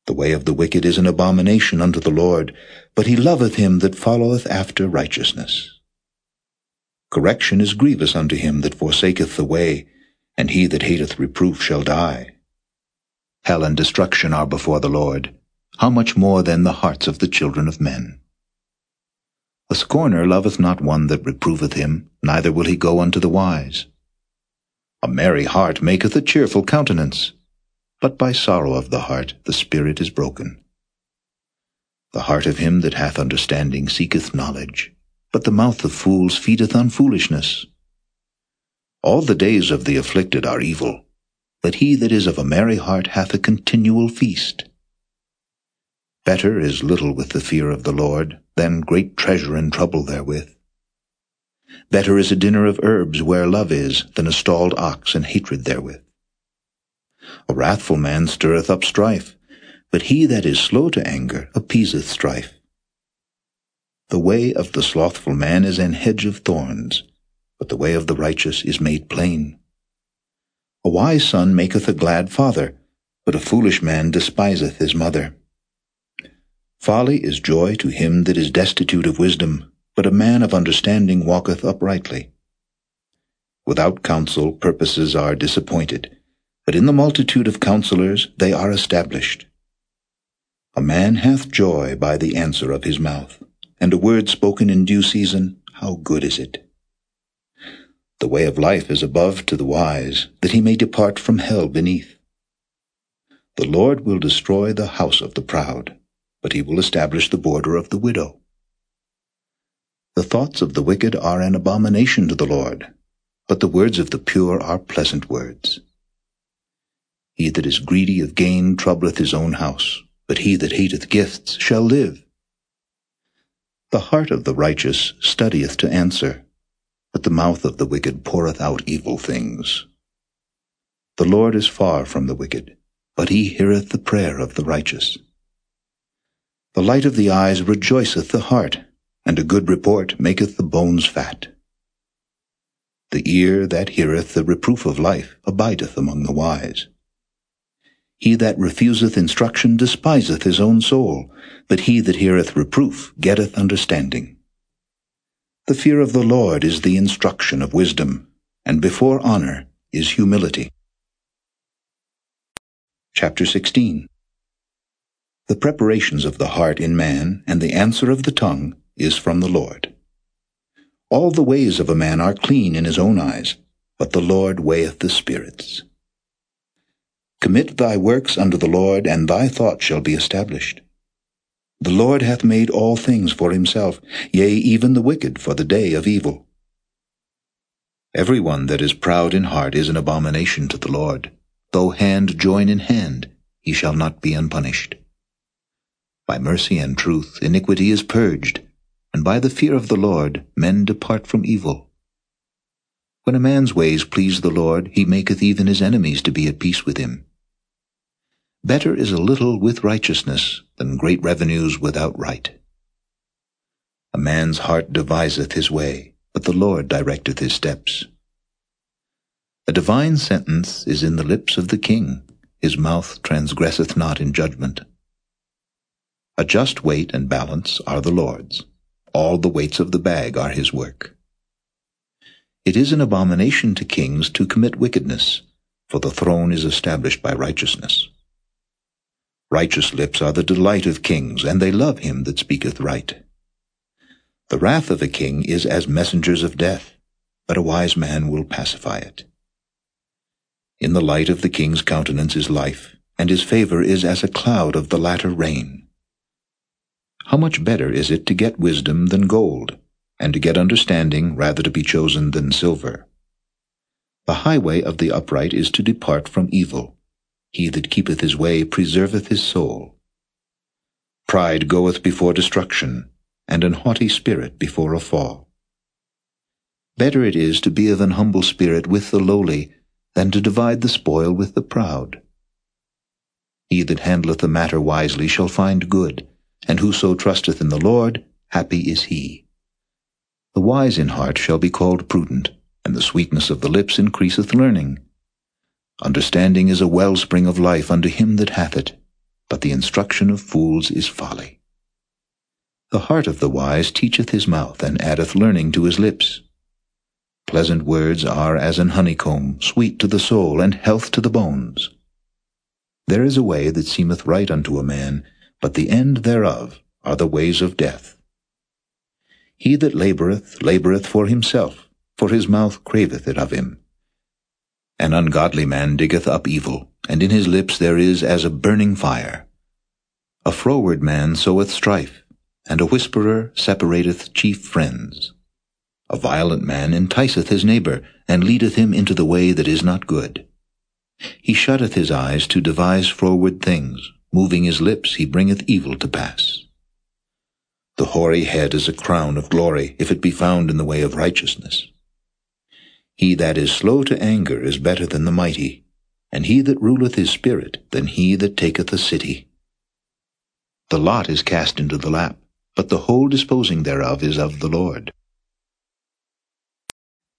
The way of the wicked is an abomination unto the Lord, but he loveth him that followeth after righteousness. Correction is grievous unto him that forsaketh the way, and he that hateth reproof shall die. Hell and destruction are before the Lord. How much more then the hearts of the children of men? A scorner loveth not one that reproveth him, neither will he go unto the wise. A merry heart maketh a cheerful countenance, but by sorrow of the heart the spirit is broken. The heart of him that hath understanding seeketh knowledge, but the mouth of fools feedeth on foolishness. All the days of the afflicted are evil, but he that is of a merry heart hath a continual feast. Better is little with the fear of the Lord than great treasure and trouble therewith. Better is a dinner of herbs where love is than a stalled ox and hatred therewith. A wrathful man stirreth up strife, but he that is slow to anger appeaseth strife. The way of the slothful man is an hedge of thorns, but the way of the righteous is made plain. A wise son maketh a glad father, but a foolish man despiseth his mother. Folly is joy to him that is destitute of wisdom, but a man of understanding walketh uprightly. Without counsel purposes are disappointed, but in the multitude of counselors they are established. A man hath joy by the answer of his mouth, and a word spoken in due season, how good is it? The way of life is above to the wise, that he may depart from hell beneath. The Lord will destroy the house of the proud, but he will establish the border of the widow. The thoughts of the wicked are an abomination to the Lord, but the words of the pure are pleasant words. He that is greedy of gain troubleth his own house, but he that hateth gifts shall live. The heart of the righteous studieth to answer, but the mouth of the wicked poureth out evil things. The Lord is far from the wicked, but he heareth the prayer of the righteous. The light of the eyes rejoiceth the heart, and a good report maketh the bones fat. The ear that heareth the reproof of life abideth among the wise. He that refuseth instruction despiseth his own soul, but he that heareth reproof getteth understanding. The fear of the Lord is the instruction of wisdom, and before honor is humility. Chapter 16 The preparations of the heart in man and the answer of the tongue is from the Lord. All the ways of a man are clean in his own eyes, but the Lord weigheth the spirits. Commit thy works unto the Lord, and thy thoughts shall be established. The Lord hath made all things for himself, yea, even the wicked for the day of evil. Every one that is proud in heart is an abomination to the Lord. Though hand join in hand, he shall not be unpunished. By mercy and truth iniquity is purged, and by the fear of the Lord men depart from evil. When a man's ways please the Lord, he maketh even his enemies to be at peace with him. Better is a little with righteousness than great revenues without right. A man's heart deviseth his way, but the Lord directeth his steps. A divine sentence is in the lips of the king, his mouth transgresseth not in judgment. A just weight and balance are the Lord's, all the weights of the bag are his work. It is an abomination to kings to commit wickedness, for the throne is established by righteousness. Righteous lips are the delight of kings, and they love him that speaketh right. The wrath of a king is as messengers of death, but a wise man will pacify it. In the light of the king's countenance is life, and his favor is as a cloud of the latter rain. How much better is it to get wisdom than gold, and to get understanding rather to be chosen than silver. The highway of the upright is to depart from evil. He that keepeth his way preserveth his soul. Pride goeth before destruction, and an haughty spirit before a fall. Better it is to be of an humble spirit with the lowly than to divide the spoil with the proud. He that handleth the matter wisely shall find good, and whoso trusteth in the Lord, happy is he. The wise in heart shall be called prudent, and the sweetness of the lips increaseth learning. Understanding is a wellspring of life unto him that hath it, but the instruction of fools is folly. The heart of the wise teacheth his mouth, and addeth learning to his lips. Pleasant words are as an honeycomb, sweet to the soul, and health to the bones. There is a way that seemeth right unto a man, but the end thereof are the ways of death. He that laboureth, laboureth for himself, for his mouth craveth it of him. An ungodly man diggeth up evil, and in his lips there is as a burning fire. A froward man soweth strife, and a whisperer separateth chief friends. A violent man enticeth his neighbor, and leadeth him into the way that is not good. He shutteth his eyes to devise froward things, moving his lips he bringeth evil to pass. The hoary head is a crown of glory, if it be found in the way of righteousness. He that is slow to anger is better than the mighty, and he that ruleth his spirit than he that taketh a city. The lot is cast into the lap, but the whole disposing thereof is of the Lord.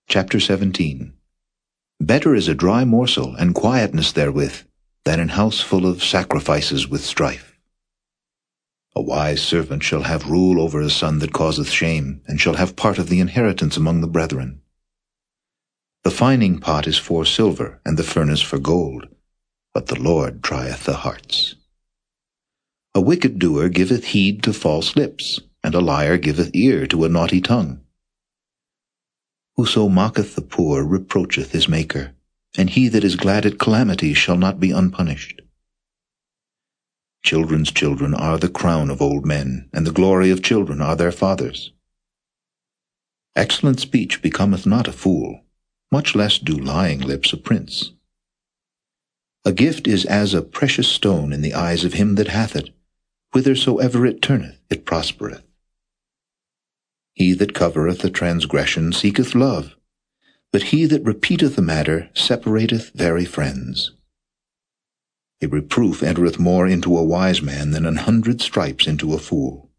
Chapter 17 Better is a dry morsel and quietness therewith, than an house full of sacrifices with strife. A wise servant shall have rule over a son that causeth shame, and shall have part of the inheritance among the brethren. The fining pot is for silver, and the furnace for gold, but the Lord trieth the hearts. A wicked doer giveth heed to false lips, and a liar giveth ear to a naughty tongue. Whoso mocketh the poor reproacheth his Maker, and he that is glad at calamity shall not be unpunished. Children's children are the crown of old men, and the glory of children are their fathers. Excellent speech becometh not a fool, much less do lying lips a prince. A gift is as a precious stone in the eyes of him that hath it. Whithersoever it turneth, it prospereth. He that covereth a transgression seeketh love, but he that repeateth a matter separateth very friends. A reproof entereth more into a wise man than an hundred stripes into a fool.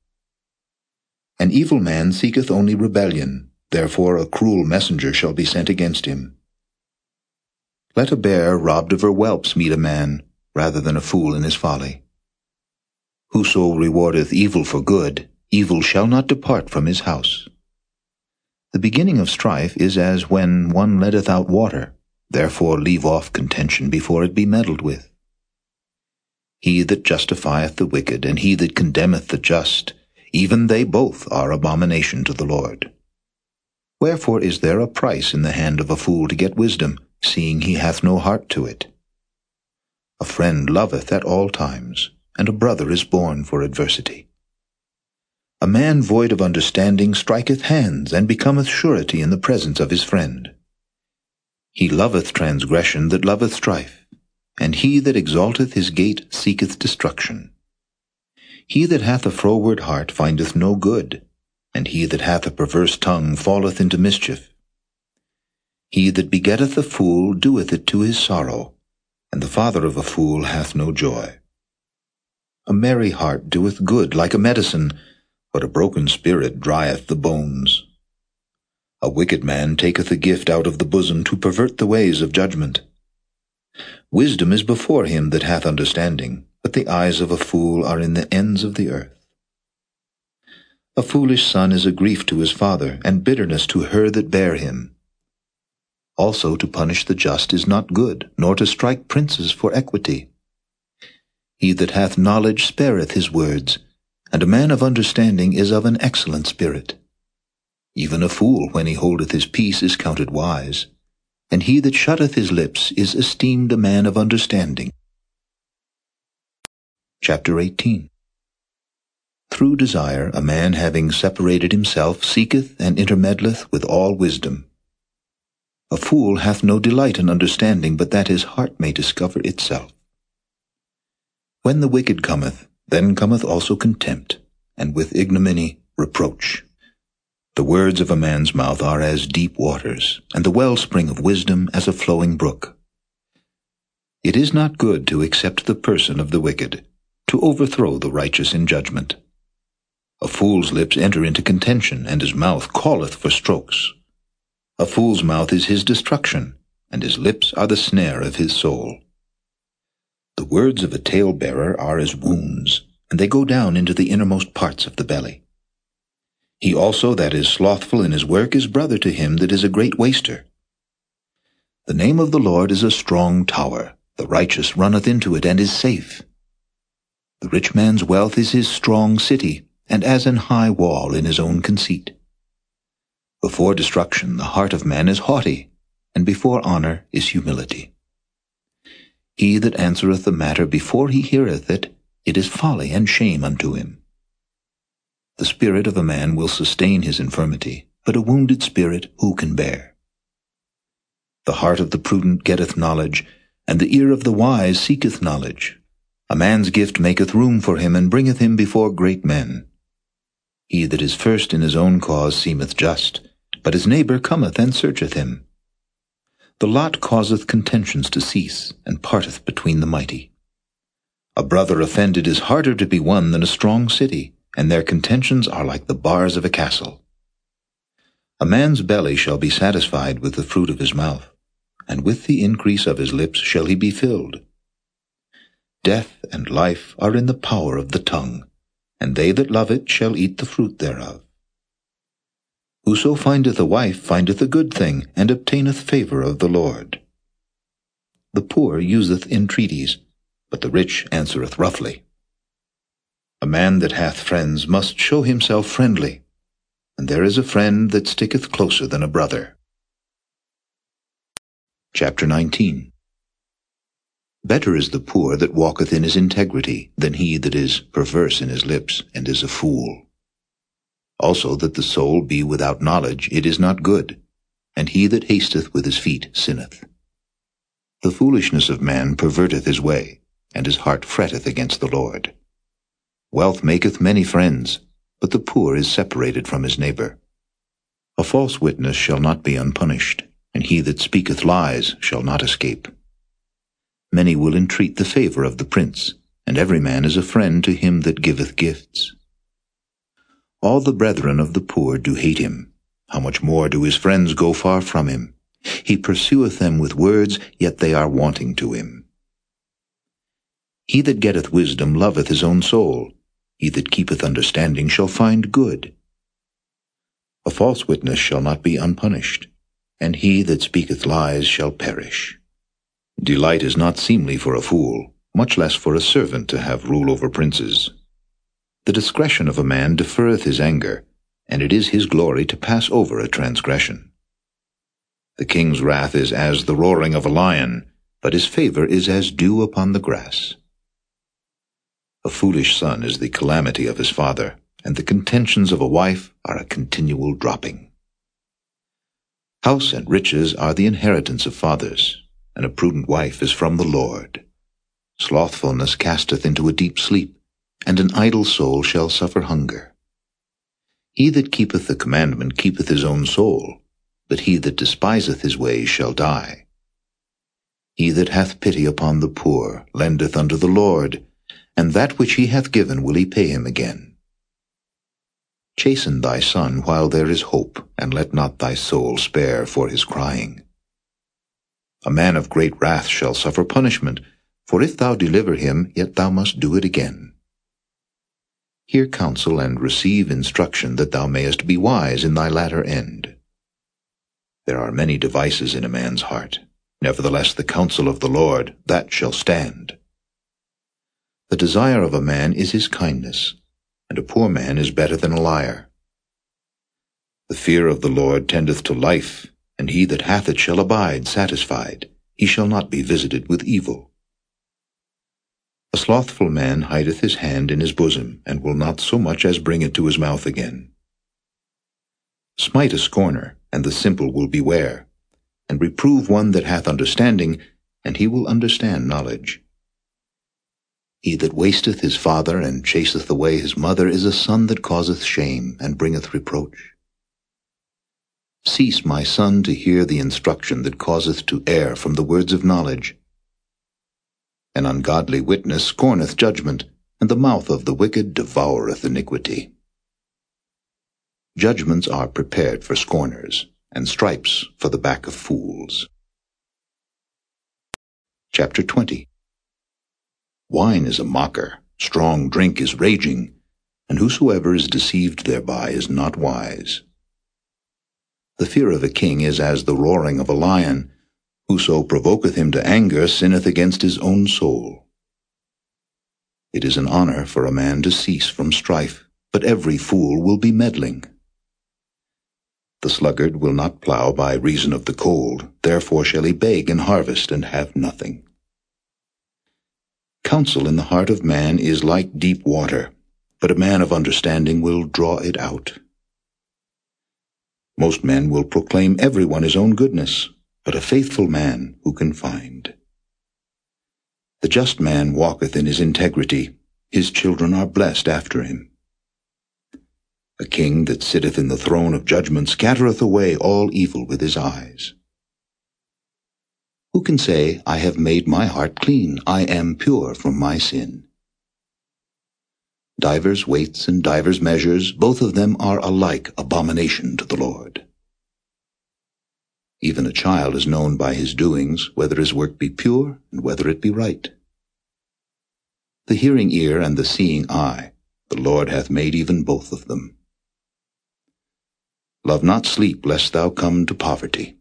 An evil man seeketh only rebellion, Therefore a cruel messenger shall be sent against him. Let a bear robbed of her whelps meet a man, rather than a fool in his folly. Whoso rewardeth evil for good, evil shall not depart from his house. The beginning of strife is as when one letteth out water, therefore leave off contention before it be meddled with. He that justifieth the wicked, and he that condemneth the just, even they both are abomination to the Lord. Wherefore is there a price in the hand of a fool to get wisdom, seeing he hath no heart to it? A friend loveth at all times, and a brother is born for adversity. A man void of understanding striketh hands, and becometh surety in the presence of his friend. He loveth transgression that loveth strife, and he that exalteth his gate seeketh destruction. He that hath a froward heart findeth no good, and he that hath a perverse tongue falleth into mischief. He that begetteth a fool doeth it to his sorrow, and the father of a fool hath no joy. A merry heart doeth good like a medicine, but a broken spirit drieth the bones. A wicked man taketh a gift out of the bosom to pervert the ways of judgment. Wisdom is before him that hath understanding, but the eyes of a fool are in the ends of the earth. A foolish son is a grief to his father, and bitterness to her that bare him. Also to punish the just is not good, nor to strike princes for equity. He that hath knowledge spareth his words, and a man of understanding is of an excellent spirit. Even a fool, when he holdeth his peace, is counted wise, and he that shutteth his lips is esteemed a man of understanding. Chapter 18 Through desire a man having separated himself seeketh and intermeddleth with all wisdom. A fool hath no delight in understanding, but that his heart may discover itself. When the wicked cometh, then cometh also contempt, and with ignominy reproach. The words of a man's mouth are as deep waters, and the wellspring of wisdom as a flowing brook. It is not good to accept the person of the wicked, to overthrow the righteous in judgment. A fool's lips enter into contention, and his mouth calleth for strokes. A fool's mouth is his destruction, and his lips are the snare of his soul. The words of a talebearer are as wounds, and they go down into the innermost parts of the belly. He also that is slothful in his work is brother to him that is a great waster. The name of the Lord is a strong tower. The righteous runneth into it and is safe. The rich man's wealth is his strong city, and as an high wall in his own conceit. Before destruction the heart of man is haughty, and before honor is humility. He that answereth the matter before he heareth it, it is folly and shame unto him. The spirit of a man will sustain his infirmity, but a wounded spirit who can bear? The heart of the prudent getteth knowledge, and the ear of the wise seeketh knowledge. A man's gift maketh room for him, and bringeth him before great men. He that is first in his own cause seemeth just, but his neighbor cometh and searcheth him. The lot causeth contentions to cease, and parteth between the mighty. A brother offended is harder to be won than a strong city, and their contentions are like the bars of a castle. A man's belly shall be satisfied with the fruit of his mouth, and with the increase of his lips shall he be filled. Death and life are in the power of the tongue, and they that love it shall eat the fruit thereof. Whoso findeth a wife findeth a good thing, and obtaineth favor of the Lord. The poor useth entreaties, but the rich answereth roughly. A man that hath friends must show himself friendly, and there is a friend that sticketh closer than a brother. Chapter 19 Better is the poor that walketh in his integrity than he that is perverse in his lips and is a fool. Also that the soul be without knowledge, it is not good, and he that hasteth with his feet sinneth. The foolishness of man perverteth his way, and his heart fretteth against the Lord. Wealth maketh many friends, but the poor is separated from his neighbor. A false witness shall not be unpunished, and he that speaketh lies shall not escape. Many will entreat the favor of the prince, and every man is a friend to him that giveth gifts. All the brethren of the poor do hate him. How much more do his friends go far from him? He pursueth them with words, yet they are wanting to him. He that getteth wisdom loveth his own soul. He that keepeth understanding shall find good. A false witness shall not be unpunished, and he that speaketh lies shall perish. Delight is not seemly for a fool, much less for a servant to have rule over princes. The discretion of a man deferreth his anger, and it is his glory to pass over a transgression. The king's wrath is as the roaring of a lion, but his favor is as dew upon the grass. A foolish son is the calamity of his father, and the contentions of a wife are a continual dropping. House and riches are the inheritance of fathers, and a prudent wife is from the Lord. Slothfulness casteth into a deep sleep, and an idle soul shall suffer hunger. He that keepeth the commandment keepeth his own soul, but he that despiseth his ways shall die. He that hath pity upon the poor lendeth unto the Lord, and that which he hath given will he pay him again. Chasten thy son while there is hope, and let not thy soul spare for his crying. A man of great wrath shall suffer punishment, for if thou deliver him, yet thou must do it again. Hear counsel and receive instruction that thou mayest be wise in thy latter end. There are many devices in a man's heart. Nevertheless the counsel of the Lord, that shall stand. The desire of a man is his kindness, and a poor man is better than a liar. The fear of the Lord tendeth to life, and he that hath it shall abide satisfied. He shall not be visited with evil. A slothful man hideth his hand in his bosom, and will not so much as bring it to his mouth again. Smite a scorner, and the simple will beware, and reprove one that hath understanding, and he will understand knowledge. He that wasteth his father and chaseth away his mother is a son that causeth shame and bringeth reproach. Cease, my son, to hear the instruction that causeth to err from the words of knowledge. An ungodly witness scorneth judgment, and the mouth of the wicked devoureth iniquity. Judgments are prepared for scorners, and stripes for the back of fools. Chapter 20 Wine is a mocker, strong drink is raging, and whosoever is deceived thereby is not wise. The fear of a king is as the roaring of a lion. Whoso provoketh him to anger sinneth against his own soul. It is an honor for a man to cease from strife, but every fool will be meddling. The sluggard will not plough by reason of the cold, therefore shall he beg and harvest and have nothing. Counsel in the heart of man is like deep water, but a man of understanding will draw it out. Most men will proclaim every one his own goodness, but a faithful man who can find? The just man walketh in his integrity, his children are blessed after him. A king that sitteth in the throne of judgment scattereth away all evil with his eyes. Who can say, I have made my heart clean, I am pure from my sin? Divers weights and divers measures, both of them are alike abomination to the Lord. Even a child is known by his doings, whether his work be pure and whether it be right. The hearing ear and the seeing eye, the Lord hath made even both of them. Love not sleep, lest thou come to poverty.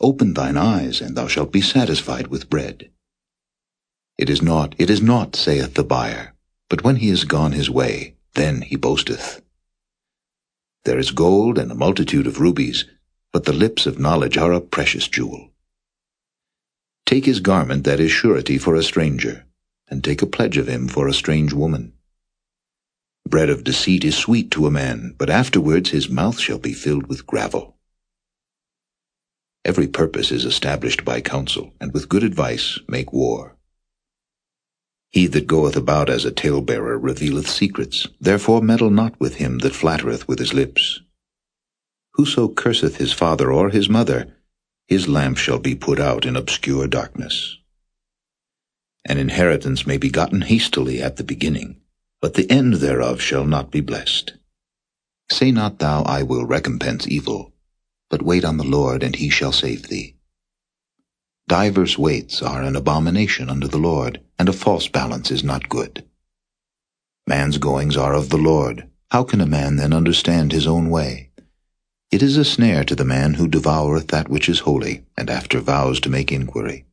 Open thine eyes, and thou shalt be satisfied with bread. It is naught, it is naught, saith the buyer, but when he is gone his way, then he boasteth. There is gold and a multitude of rubies, but the lips of knowledge are a precious jewel. Take his garment that is surety for a stranger, and take a pledge of him for a strange woman. Bread of deceit is sweet to a man, but afterwards his mouth shall be filled with gravel. Every purpose is established by counsel, and with good advice make war. He that goeth about as a talebearer revealeth secrets, therefore meddle not with him that flattereth with his lips. Whoso curseth his father or his mother, his lamp shall be put out in obscure darkness. An inheritance may be gotten hastily at the beginning, but the end thereof shall not be blessed. Say not thou, I will recompense evil, but wait on the Lord, and he shall save thee. Divers weights are an abomination unto the Lord, and a false balance is not good. Man's goings are of the Lord. How can a man then understand his own way? It is a snare to the man who devoureth that which is holy, and after vows to make inquiry.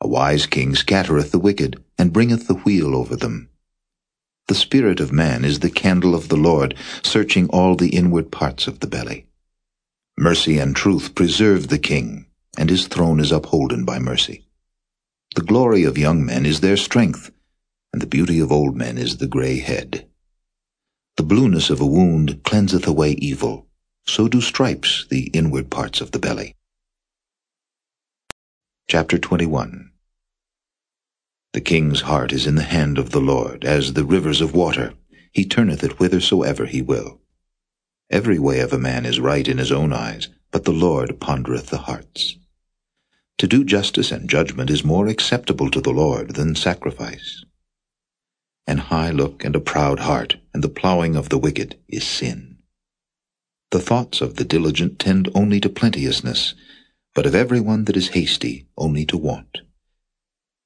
A wise king scattereth the wicked, and bringeth the wheel over them. The spirit of man is the candle of the Lord, searching all the inward parts of the belly. Mercy and truth preserve the king, and his throne is upholden by mercy. The glory of young men is their strength, and the beauty of old men is the grey head. The blueness of a wound cleanseth away evil, so do stripes the inward parts of the belly. Chapter 21 the king's heart is in the hand of the Lord, as the rivers of water. He turneth it whithersoever he will. Every way of a man is right in his own eyes, but the Lord pondereth the hearts. To do justice and judgment is more acceptable to the Lord than sacrifice. An high look and a proud heart, and the plowing of the wicked is sin. The thoughts of the diligent tend only to plenteousness, but of every one that is hasty only to want.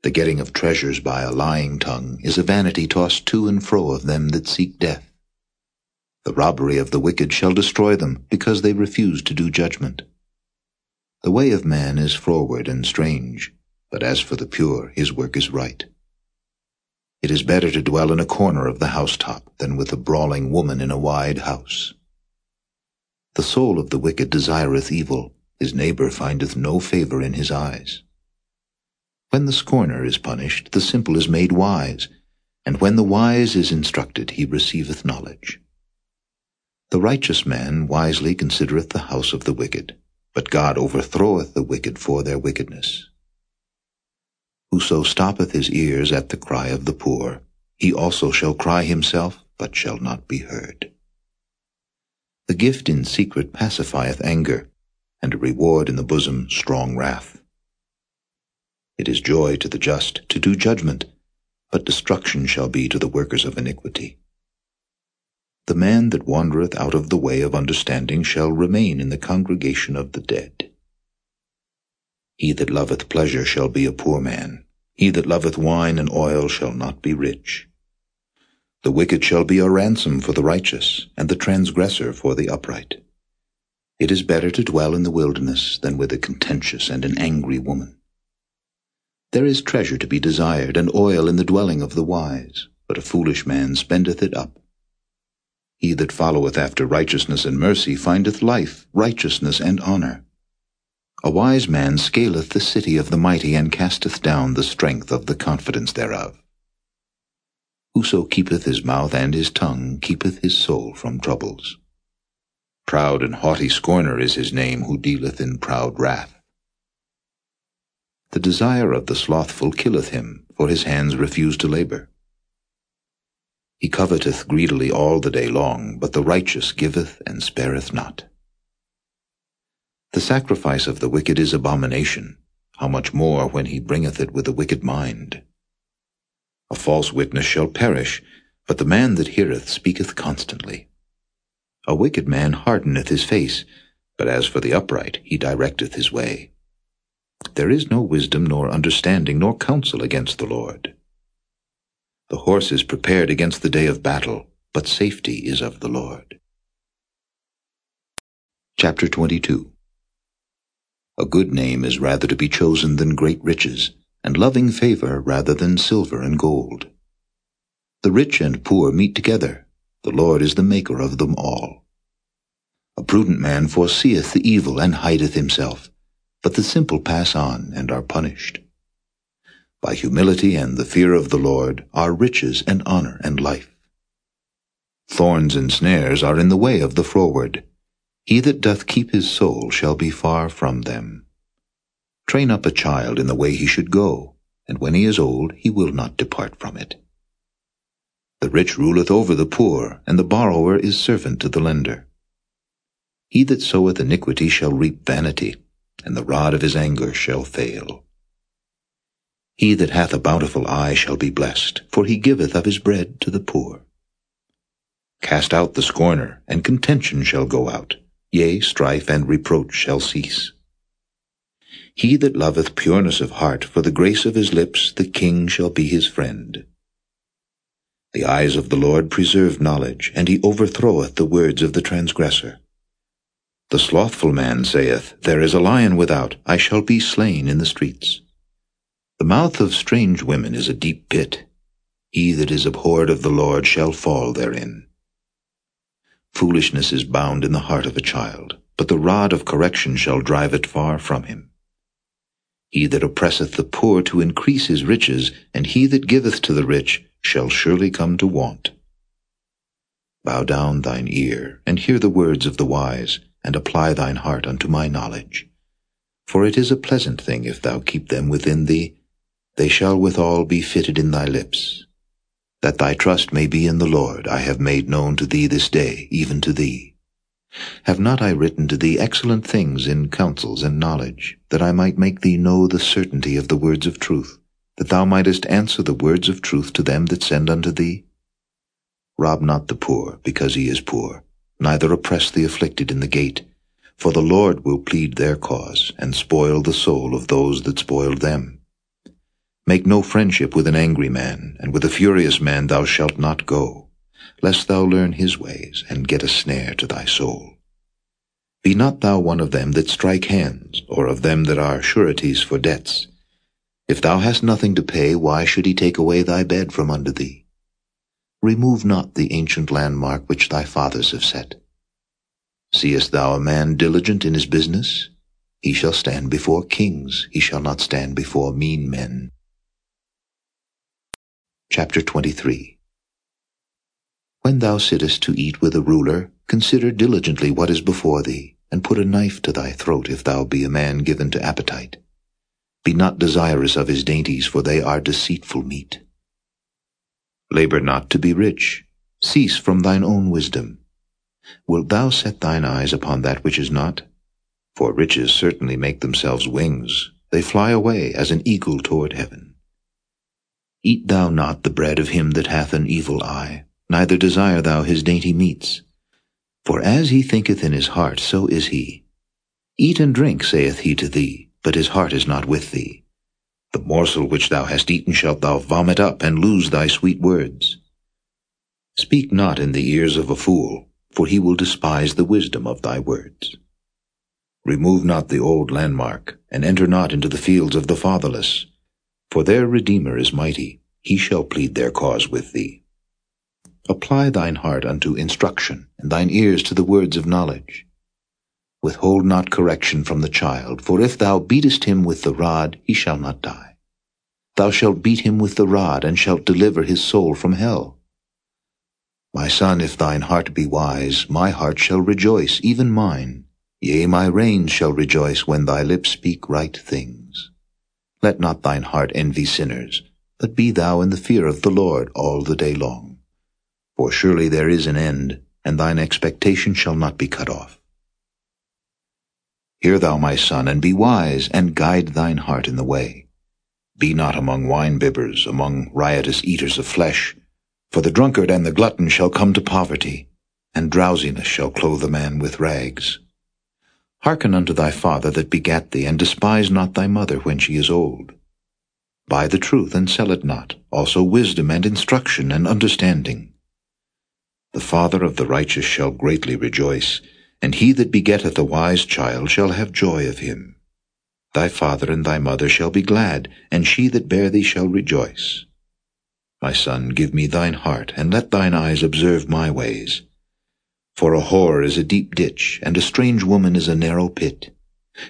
The getting of treasures by a lying tongue is a vanity tossed to and fro of them that seek death. The robbery of the wicked shall destroy them, because they refuse to do judgment. The way of man is froward and strange, but as for the pure, his work is right. It is better to dwell in a corner of the housetop than with a brawling woman in a wide house. The soul of the wicked desireth evil, his neighbor findeth no favor in his eyes. When the scorner is punished, the simple is made wise, and when the wise is instructed, he receiveth knowledge. The righteous man wisely considereth the house of the wicked, but God overthroweth the wicked for their wickedness. Whoso stoppeth his ears at the cry of the poor, he also shall cry himself, but shall not be heard. The gift in secret pacifieth anger, and a reward in the bosom strong wrath. It is joy to the just to do judgment, but destruction shall be to the workers of iniquity. The man that wandereth out of the way of understanding shall remain in the congregation of the dead. He that loveth pleasure shall be a poor man. He that loveth wine and oil shall not be rich. The wicked shall be a ransom for the righteous, and the transgressor for the upright. It is better to dwell in the wilderness than with a contentious and an angry woman. There is treasure to be desired, and oil in the dwelling of the wise, but a foolish man spendeth it up. He that followeth after righteousness and mercy findeth life, righteousness, and honor. A wise man scaleth the city of the mighty, and casteth down the strength of the confidence thereof. Whoso keepeth his mouth and his tongue keepeth his soul from troubles. Proud and haughty scorner is his name who dealeth in proud wrath. The desire of the slothful killeth him, for his hands refuse to labor. He coveteth greedily all the day long, but the righteous giveth and spareth not. The sacrifice of the wicked is abomination, how much more when he bringeth it with a wicked mind. A false witness shall perish, but the man that heareth speaketh constantly. A wicked man hardeneth his face, but as for the upright, he directeth his way. There is no wisdom, nor understanding, nor counsel against the Lord. The horse is prepared against the day of battle, but safety is of the Lord. Chapter 22 A good name is rather to be chosen than great riches, and loving favor rather than silver and gold. The rich and poor meet together, the Lord is the maker of them all. A prudent man foreseeth the evil and hideth himself, but the simple pass on and are punished. By humility and the fear of the Lord are riches and honor and life. Thorns and snares are in the way of the froward. He that doth keep his soul shall be far from them. Train up a child in the way he should go, and when he is old he will not depart from it. The rich ruleth over the poor, and the borrower is servant to the lender. He that soweth iniquity shall reap vanity, and the rod of his anger shall fail. He that hath a bountiful eye shall be blessed, for he giveth of his bread to the poor. Cast out the scorner, and contention shall go out, yea, strife and reproach shall cease. He that loveth pureness of heart, for the grace of his lips, the king shall be his friend. The eyes of the Lord preserve knowledge, and he overthroweth the words of the transgressor. The slothful man saith, There is a lion without, I shall be slain in the streets. The mouth of strange women is a deep pit. He that is abhorred of the Lord shall fall therein. Foolishness is bound in the heart of a child, but the rod of correction shall drive it far from him. He that oppresseth the poor to increase his riches, and he that giveth to the rich, shall surely come to want. Bow down thine ear, and hear the words of the wise, and apply thine heart unto my knowledge. For it is a pleasant thing if thou keep them within thee, they shall withal be fitted in thy lips. That thy trust may be in the Lord, I have made known to thee this day, even to thee. Have not I written to thee excellent things in counsels and knowledge, that I might make thee know the certainty of the words of truth, that thou mightest answer the words of truth to them that send unto thee? Rob not the poor, because he is poor, neither oppress the afflicted in the gate, for the Lord will plead their cause, and spoil the soul of those that spoiled them. Make no friendship with an angry man, and with a furious man thou shalt not go, lest thou learn his ways, and get a snare to thy soul. Be not thou one of them that strike hands, or of them that are sureties for debts. If thou hast nothing to pay, why should he take away thy bed from under thee? remove not the ancient landmark which thy fathers have set. Seest thou a man diligent in his business? He shall stand before kings, he shall not stand before mean men. Chapter 23 When thou sittest to eat with a ruler, consider diligently what is before thee, and put a knife to thy throat if thou be a man given to appetite. Be not desirous of his dainties, for they are deceitful meat. Labor not to be rich. Cease from thine own wisdom. Wilt thou set thine eyes upon that which is not? For riches certainly make themselves wings. They fly away as an eagle toward heaven. Eat thou not the bread of him that hath an evil eye, neither desire thou his dainty meats. For as he thinketh in his heart, so is he. Eat and drink, saith he to thee, but his heart is not with thee. The morsel which thou hast eaten shalt thou vomit up, and lose thy sweet words. Speak not in the ears of a fool, for he will despise the wisdom of thy words. Remove not the old landmark, and enter not into the fields of the fatherless, for their Redeemer is mighty, he shall plead their cause with thee. Apply thine heart unto instruction, and thine ears to the words of knowledge. Withhold not correction from the child, for if thou beatest him with the rod, he shall not die. Thou shalt beat him with the rod, and shalt deliver his soul from hell. My son, if thine heart be wise, my heart shall rejoice, even mine. Yea, my reins shall rejoice when thy lips speak right things. Let not thine heart envy sinners, but be thou in the fear of the Lord all the day long. For surely there is an end, and thine expectation shall not be cut off. Hear thou, my son, and be wise, and guide thine heart in the way. Be not among wine-bibbers, among riotous eaters of flesh, for the drunkard and the glutton shall come to poverty, and drowsiness shall clothe a man with rags. Hearken unto thy father that begat thee, and despise not thy mother when she is old. Buy the truth, and sell it not, also wisdom and instruction and understanding. The father of the righteous shall greatly rejoice, and he that begetteth a wise child shall have joy of him. Thy father and thy mother shall be glad, and she that bare thee shall rejoice. My son, give me thine heart, and let thine eyes observe my ways. For a whore is a deep ditch, and a strange woman is a narrow pit.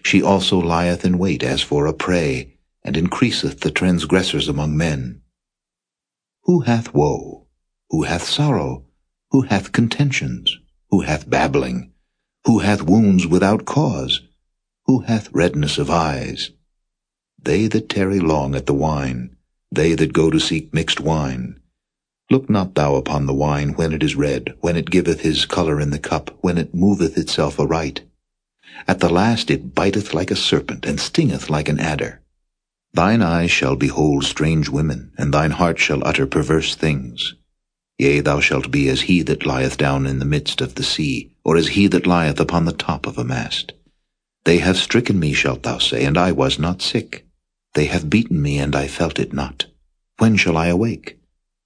She also lieth in wait as for a prey, and increaseth the transgressors among men. Who hath woe? Who hath sorrow? Who hath contentions? Who hath babbling? Who hath wounds without cause? Who hath redness of eyes? They that tarry long at the wine, they that go to seek mixed wine. Look not thou upon the wine when it is red, when it giveth his colour in the cup, when it moveth itself aright. At the last it biteth like a serpent, and stingeth like an adder. Thine eyes shall behold strange women, and thine heart shall utter perverse things. Yea, thou shalt be as he that lieth down in the midst of the sea, or as he that lieth upon the top of a mast. They have stricken me, shalt thou say, and I was not sick. They have beaten me, and I felt it not. When shall I awake?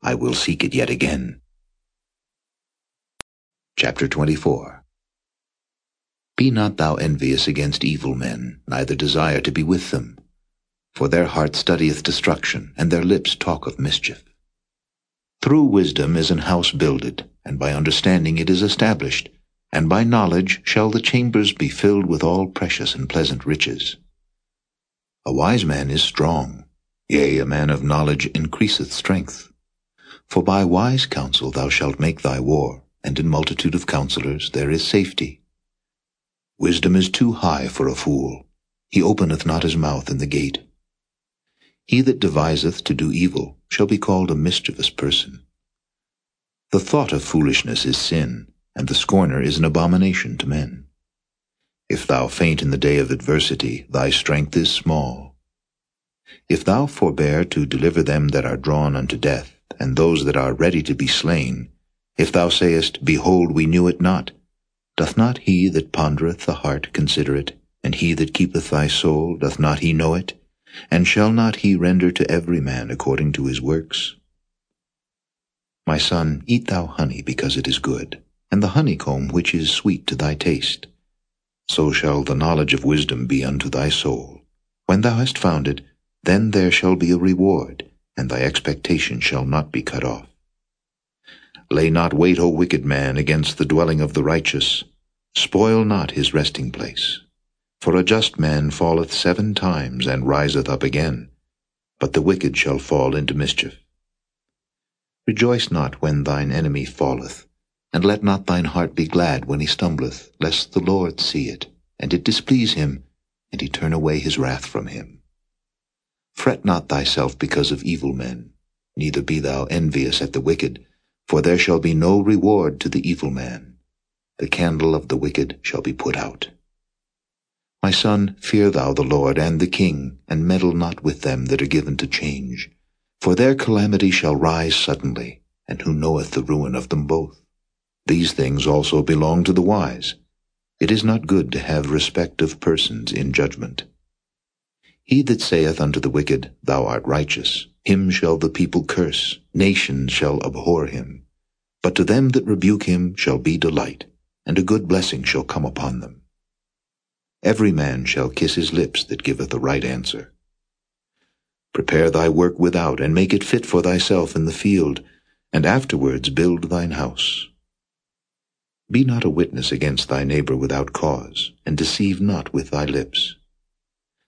I will seek it yet again. Chapter 24 Be not thou envious against evil men, neither desire to be with them. For their heart studieth destruction, and their lips talk of mischief. Through wisdom is an house builded, and by understanding it is established, and by knowledge shall the chambers be filled with all precious and pleasant riches. A wise man is strong, yea, a man of knowledge increaseth strength. For by wise counsel thou shalt make thy war, and in multitude of counselors there is safety. Wisdom is too high for a fool, he openeth not his mouth in the gate. He that deviseth to do evil shall be called a mischievous person. The thought of foolishness is sin, and the scorner is an abomination to men. If thou faint in the day of adversity, thy strength is small. If thou forbear to deliver them that are drawn unto death, and those that are ready to be slain, if thou sayest, Behold, we knew it not, doth not he that pondereth the heart consider it, and he that keepeth thy soul, doth not he know it? And shall not he render to every man according to his works? My son, eat thou honey because it is good, and the honeycomb which is sweet to thy taste. So shall the knowledge of wisdom be unto thy soul. When thou hast found it, then there shall be a reward, and thy expectation shall not be cut off. Lay not wait, O wicked man, against the dwelling of the righteous. Spoil not his resting place. For a just man falleth seven times, and riseth up again, but the wicked shall fall into mischief. Rejoice not when thine enemy falleth, and let not thine heart be glad when he stumbleth, lest the Lord see it, and it displease him, and he turn away his wrath from him. Fret not thyself because of evil men, neither be thou envious at the wicked, for there shall be no reward to the evil man. The candle of the wicked shall be put out. My son, fear thou the Lord and the king, and meddle not with them that are given to change. For their calamity shall rise suddenly, and who knoweth the ruin of them both? These things also belong to the wise. It is not good to have respect of persons in judgment. He that saith unto the wicked, Thou art righteous, him shall the people curse, nations shall abhor him. But to them that rebuke him shall be delight, and a good blessing shall come upon them. Every man shall kiss his lips that giveth a right answer. Prepare thy work without, and make it fit for thyself in the field, and afterwards build thine house. Be not a witness against thy neighbor without cause, and deceive not with thy lips.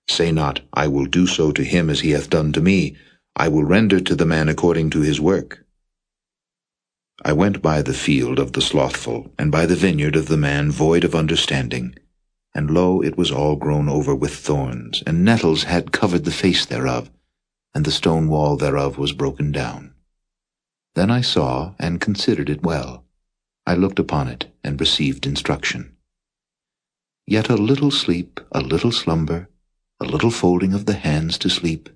Say not, I will do so to him as he hath done to me, I will render to the man according to his work. I went by the field of the slothful, and by the vineyard of the man void of understanding, and lo, it was all grown over with thorns, and nettles had covered the face thereof, and the stone wall thereof was broken down. Then I saw and considered it well. I looked upon it and received instruction. Yet a little sleep, a little slumber, a little folding of the hands to sleep,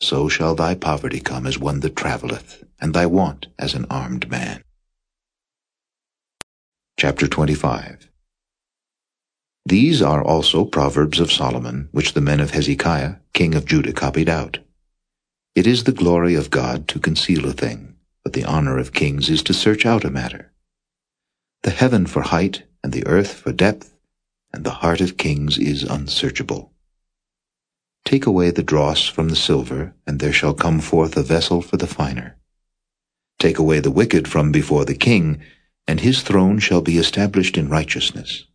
so shall thy poverty come as one that travelleth, and thy want as an armed man. Chapter 25 these are also proverbs of Solomon, which the men of Hezekiah, king of Judah, copied out. It is the glory of God to conceal a thing, but the honor of kings is to search out a matter. The heaven for height, and the earth for depth, and the heart of kings is unsearchable. Take away the dross from the silver, and there shall come forth a vessel for the finer. Take away the wicked from before the king, and his throne shall be established in righteousness.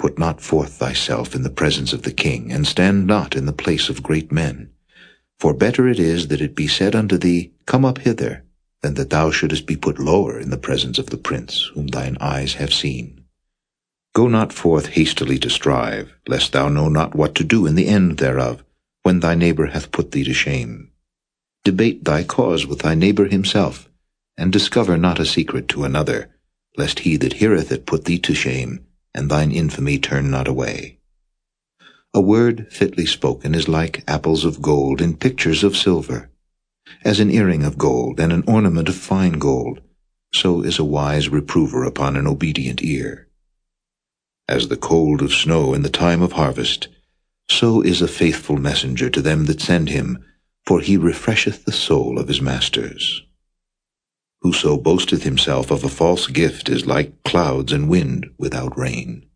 Put not forth thyself in the presence of the king, and stand not in the place of great men. For better it is that it be said unto thee, Come up hither, than that thou shouldest be put lower in the presence of the prince, whom thine eyes have seen. Go not forth hastily to strive, lest thou know not what to do in the end thereof, when thy neighbor hath put thee to shame. Debate thy cause with thy neighbor himself, and discover not a secret to another, lest he that heareth it put thee to shame, and thine infamy turn not away. A word fitly spoken is like apples of gold in pictures of silver. As an earring of gold and an ornament of fine gold, so is a wise reprover upon an obedient ear. As the cold of snow in the time of harvest, so is a faithful messenger to them that send him, for he refresheth the soul of his masters. Whoso boasteth himself of a false gift is like clouds and wind without rain.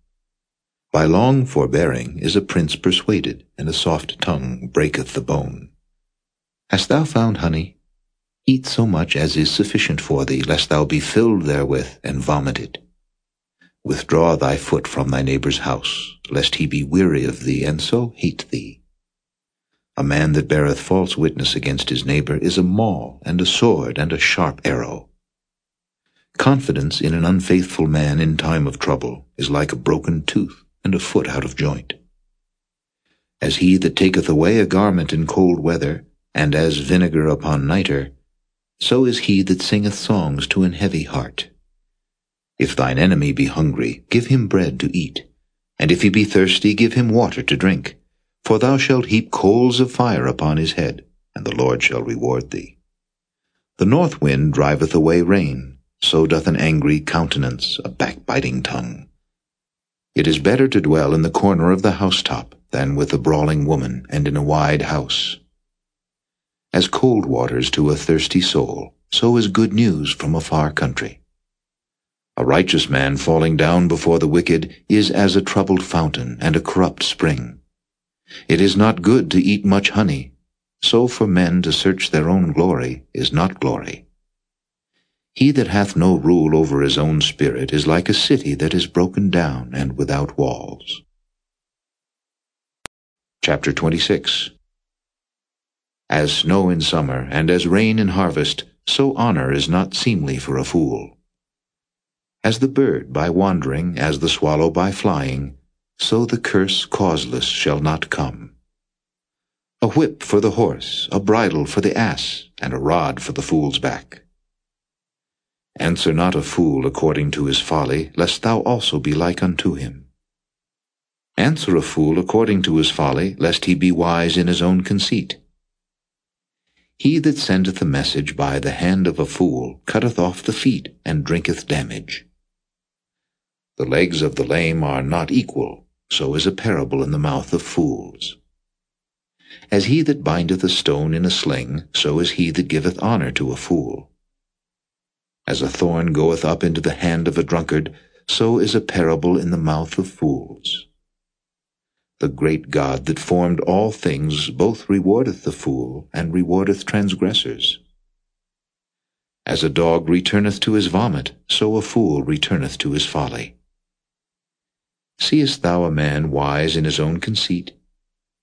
By long forbearing is a prince persuaded, and a soft tongue breaketh the bone. Hast thou found honey? Eat so much as is sufficient for thee, lest thou be filled therewith and vomited. it. Withdraw thy foot from thy neighbor's house, lest he be weary of thee, and so hate thee. A man that beareth false witness against his neighbor is a maul, and a sword, and a sharp arrow. Confidence in an unfaithful man in time of trouble is like a broken tooth and a foot out of joint. As he that taketh away a garment in cold weather, and as vinegar upon nitre, so is he that singeth songs to an heavy heart. If thine enemy be hungry, give him bread to eat, and if he be thirsty, give him water to drink. For thou shalt heap coals of fire upon his head, and the Lord shall reward thee. The north wind driveth away rain, so doth an angry countenance a backbiting tongue. It is better to dwell in the corner of the housetop than with a brawling woman and in a wide house. As cold waters to a thirsty soul, so is good news from a far country. A righteous man falling down before the wicked is as a troubled fountain and a corrupt spring. It is not good to eat much honey, so for men to search their own glory is not glory. He that hath no rule over his own spirit is like a city that is broken down and without walls. Chapter 26 As snow in summer, and as rain in harvest, so honor is not seemly for a fool. As the bird by wandering, as the swallow by flying, so the curse causeless shall not come. A whip for the horse, a bridle for the ass, and a rod for the fool's back. Answer not a fool according to his folly, lest thou also be like unto him. Answer a fool according to his folly, lest he be wise in his own conceit. He that sendeth a message by the hand of a fool cutteth off the feet, and drinketh damage. The legs of the lame are not equal, so is a parable in the mouth of fools. As he that bindeth a stone in a sling, so is he that giveth honor to a fool. As a thorn goeth up into the hand of a drunkard, so is a parable in the mouth of fools. The great God that formed all things both rewardeth the fool and rewardeth transgressors. As a dog returneth to his vomit, so a fool returneth to his folly. Seest thou a man wise in his own conceit?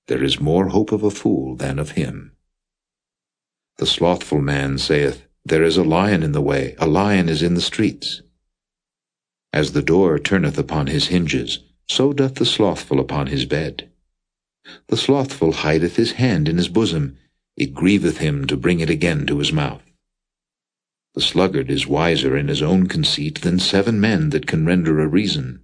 There is more hope of a fool than of him. The slothful man saith, There is a lion in the way, a lion is in the streets. As the door turneth upon his hinges, so doth the slothful upon his bed. The slothful hideth his hand in his bosom, it grieveth him to bring it again to his mouth. The sluggard is wiser in his own conceit than seven men that can render a reason.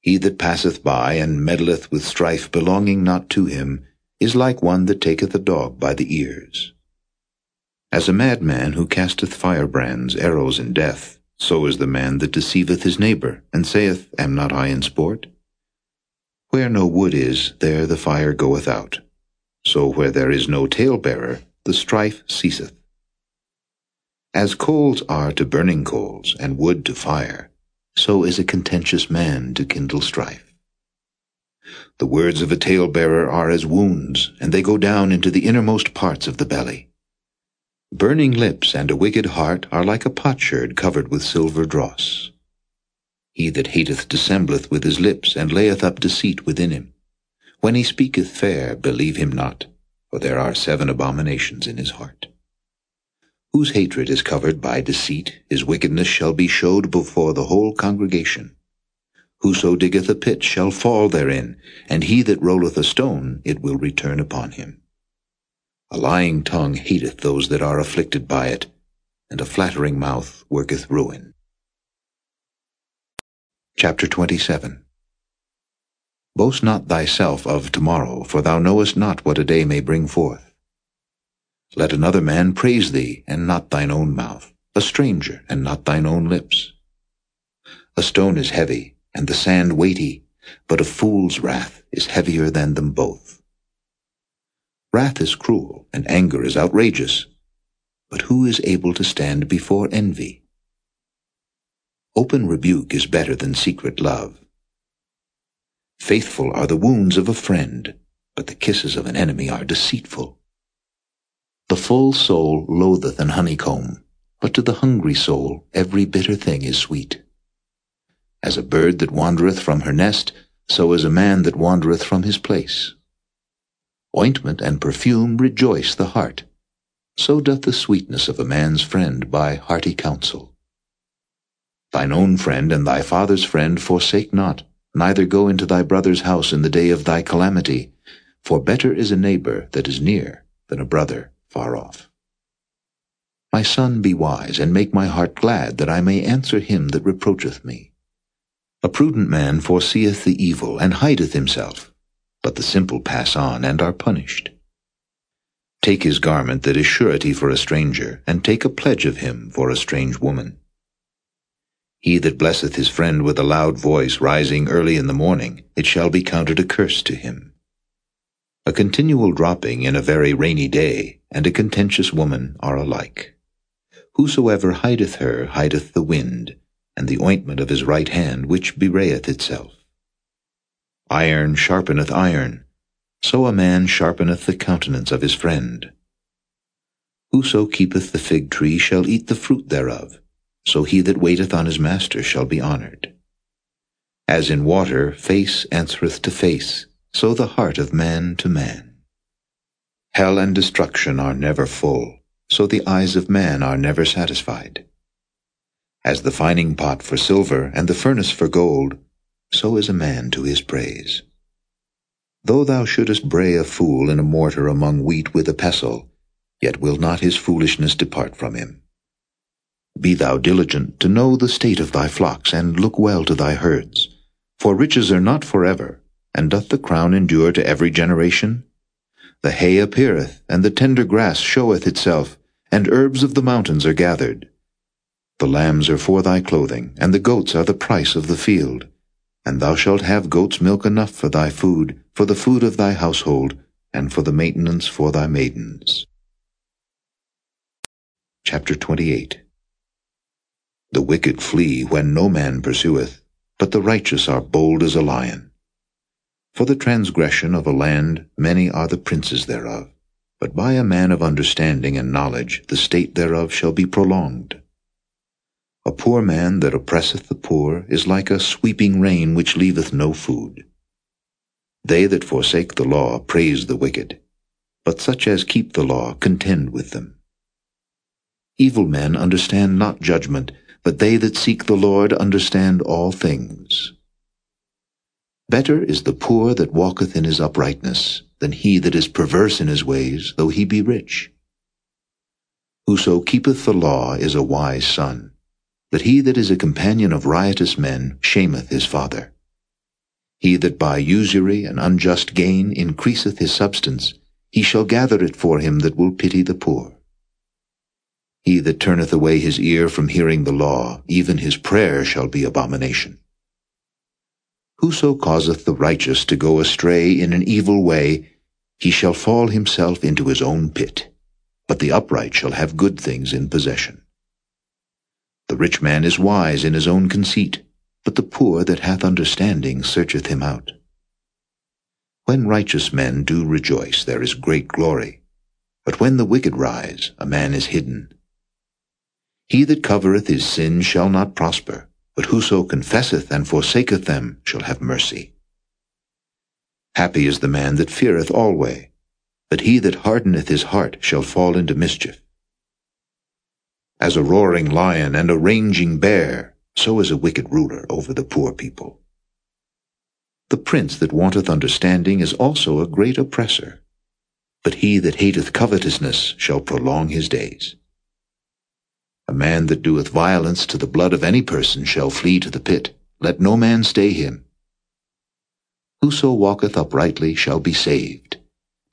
He that passeth by and meddleth with strife belonging not to him is like one that taketh a dog by the ears. As a madman who casteth firebrands, arrows, and death, so is the man that deceiveth his neighbor, and saith, Am not I in sport? Where no wood is, there the fire goeth out. So where there is no talebearer, the strife ceaseth. As coals are to burning coals, and wood to fire, so is a contentious man to kindle strife. The words of a talebearer are as wounds, and they go down into the innermost parts of the belly. Burning lips and a wicked heart are like a potsherd covered with silver dross. He that hateth dissembleth with his lips, and layeth up deceit within him. When he speaketh fair, believe him not, for there are seven abominations in his heart. Whose hatred is covered by deceit, his wickedness shall be showed before the whole congregation. Whoso diggeth a pit shall fall therein, and he that rolleth a stone, it will return upon him. A lying tongue hateth those that are afflicted by it, and a flattering mouth worketh ruin. Chapter 27 Boast not thyself of tomorrow, for thou knowest not what a day may bring forth. Let another man praise thee, and not thine own mouth, a stranger, and not thine own lips. A stone is heavy, and the sand weighty, but a fool's wrath is heavier than them both. Wrath is cruel, and anger is outrageous. But who is able to stand before envy? Open rebuke is better than secret love. Faithful are the wounds of a friend, but the kisses of an enemy are deceitful. The full soul loatheth an honeycomb, but to the hungry soul every bitter thing is sweet. As a bird that wandereth from her nest, so is a man that wandereth from his place. Ointment and perfume rejoice the heart. So doth the sweetness of a man's friend by hearty counsel. Thine own friend and thy father's friend forsake not, neither go into thy brother's house in the day of thy calamity, for better is a neighbor that is near than a brother far off. My son, be wise, and make my heart glad, that I may answer him that reproacheth me. A prudent man foreseeth the evil, and hideth himself, but the simple pass on and are punished. Take his garment that is surety for a stranger, and take a pledge of him for a strange woman. He that blesseth his friend with a loud voice rising early in the morning, it shall be counted a curse to him. A continual dropping in a very rainy day, and a contentious woman are alike. Whosoever hideth her hideth the wind, and the ointment of his right hand which bewrayeth itself. Iron sharpeneth iron, so a man sharpeneth the countenance of his friend. Whoso keepeth the fig tree shall eat the fruit thereof, so he that waiteth on his master shall be honored. As in water face answereth to face, so the heart of man to man. Hell and destruction are never full, so the eyes of man are never satisfied. As the fining pot for silver and the furnace for gold, so is a man to his praise. Though thou shouldest bray a fool in a mortar among wheat with a pestle, yet will not his foolishness depart from him. Be thou diligent to know the state of thy flocks, and look well to thy herds. For riches are not for ever, and doth the crown endure to every generation? The hay appeareth, and the tender grass showeth itself, and herbs of the mountains are gathered. The lambs are for thy clothing, and the goats are the price of the field. And thou shalt have goat's milk enough for thy food, for the food of thy household, and for the maintenance for thy maidens. Chapter 28 The wicked flee when no man pursueth, but the righteous are bold as a lion. For the transgression of a land many are the princes thereof, but by a man of understanding and knowledge the state thereof shall be prolonged. A poor man that oppresseth the poor is like a sweeping rain which leaveth no food. They that forsake the law praise the wicked, but such as keep the law contend with them. Evil men understand not judgment, but they that seek the Lord understand all things. Better is the poor that walketh in his uprightness, than he that is perverse in his ways, though he be rich. Whoso keepeth the law is a wise son, but he that is a companion of riotous men shameth his father. He that by usury and unjust gain increaseth his substance, he shall gather it for him that will pity the poor. He that turneth away his ear from hearing the law, even his prayer shall be abomination. Whoso causeth the righteous to go astray in an evil way, he shall fall himself into his own pit, but the upright shall have good things in possession. The rich man is wise in his own conceit, but the poor that hath understanding searcheth him out. When righteous men do rejoice, there is great glory. But when the wicked rise, a man is hidden. He that covereth his sin shall not prosper, but whoso confesseth and forsaketh them shall have mercy. Happy is the man that feareth alway, but he that hardeneth his heart shall fall into mischief. As a roaring lion and a raging bear, so is a wicked ruler over the poor people. The prince that wanteth understanding is also a great oppressor, but he that hateth covetousness shall prolong his days. A man that doeth violence to the blood of any person shall flee to the pit. Let no man stay him. Whoso walketh uprightly shall be saved,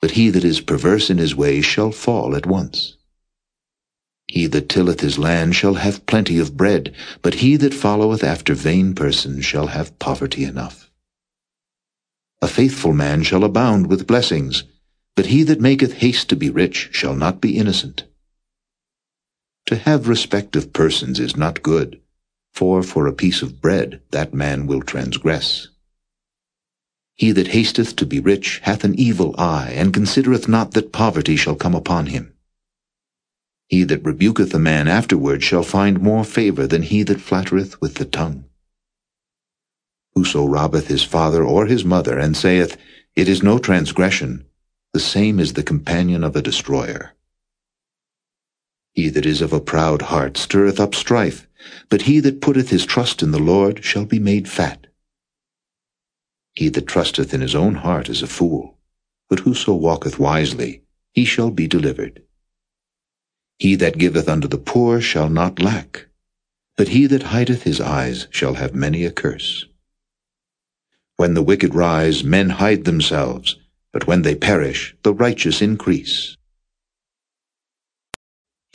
but he that is perverse in his ways shall fall at once. He that tilleth his land shall have plenty of bread, but he that followeth after vain persons shall have poverty enough. A faithful man shall abound with blessings, but he that maketh haste to be rich shall not be innocent. To have respect of persons is not good, for for a piece of bread that man will transgress. He that hasteth to be rich hath an evil eye, and considereth not that poverty shall come upon him. He that rebuketh a man afterward shall find more favor than he that flattereth with the tongue. Whoso robbeth his father or his mother, and saith, It is no transgression, the same is the companion of a destroyer. He that is of a proud heart stirreth up strife, but he that putteth his trust in the Lord shall be made fat. He that trusteth in his own heart is a fool, but whoso walketh wisely, he shall be delivered. He that giveth unto the poor shall not lack, but he that hideth his eyes shall have many a curse. When the wicked rise, men hide themselves, but when they perish, the righteous increase.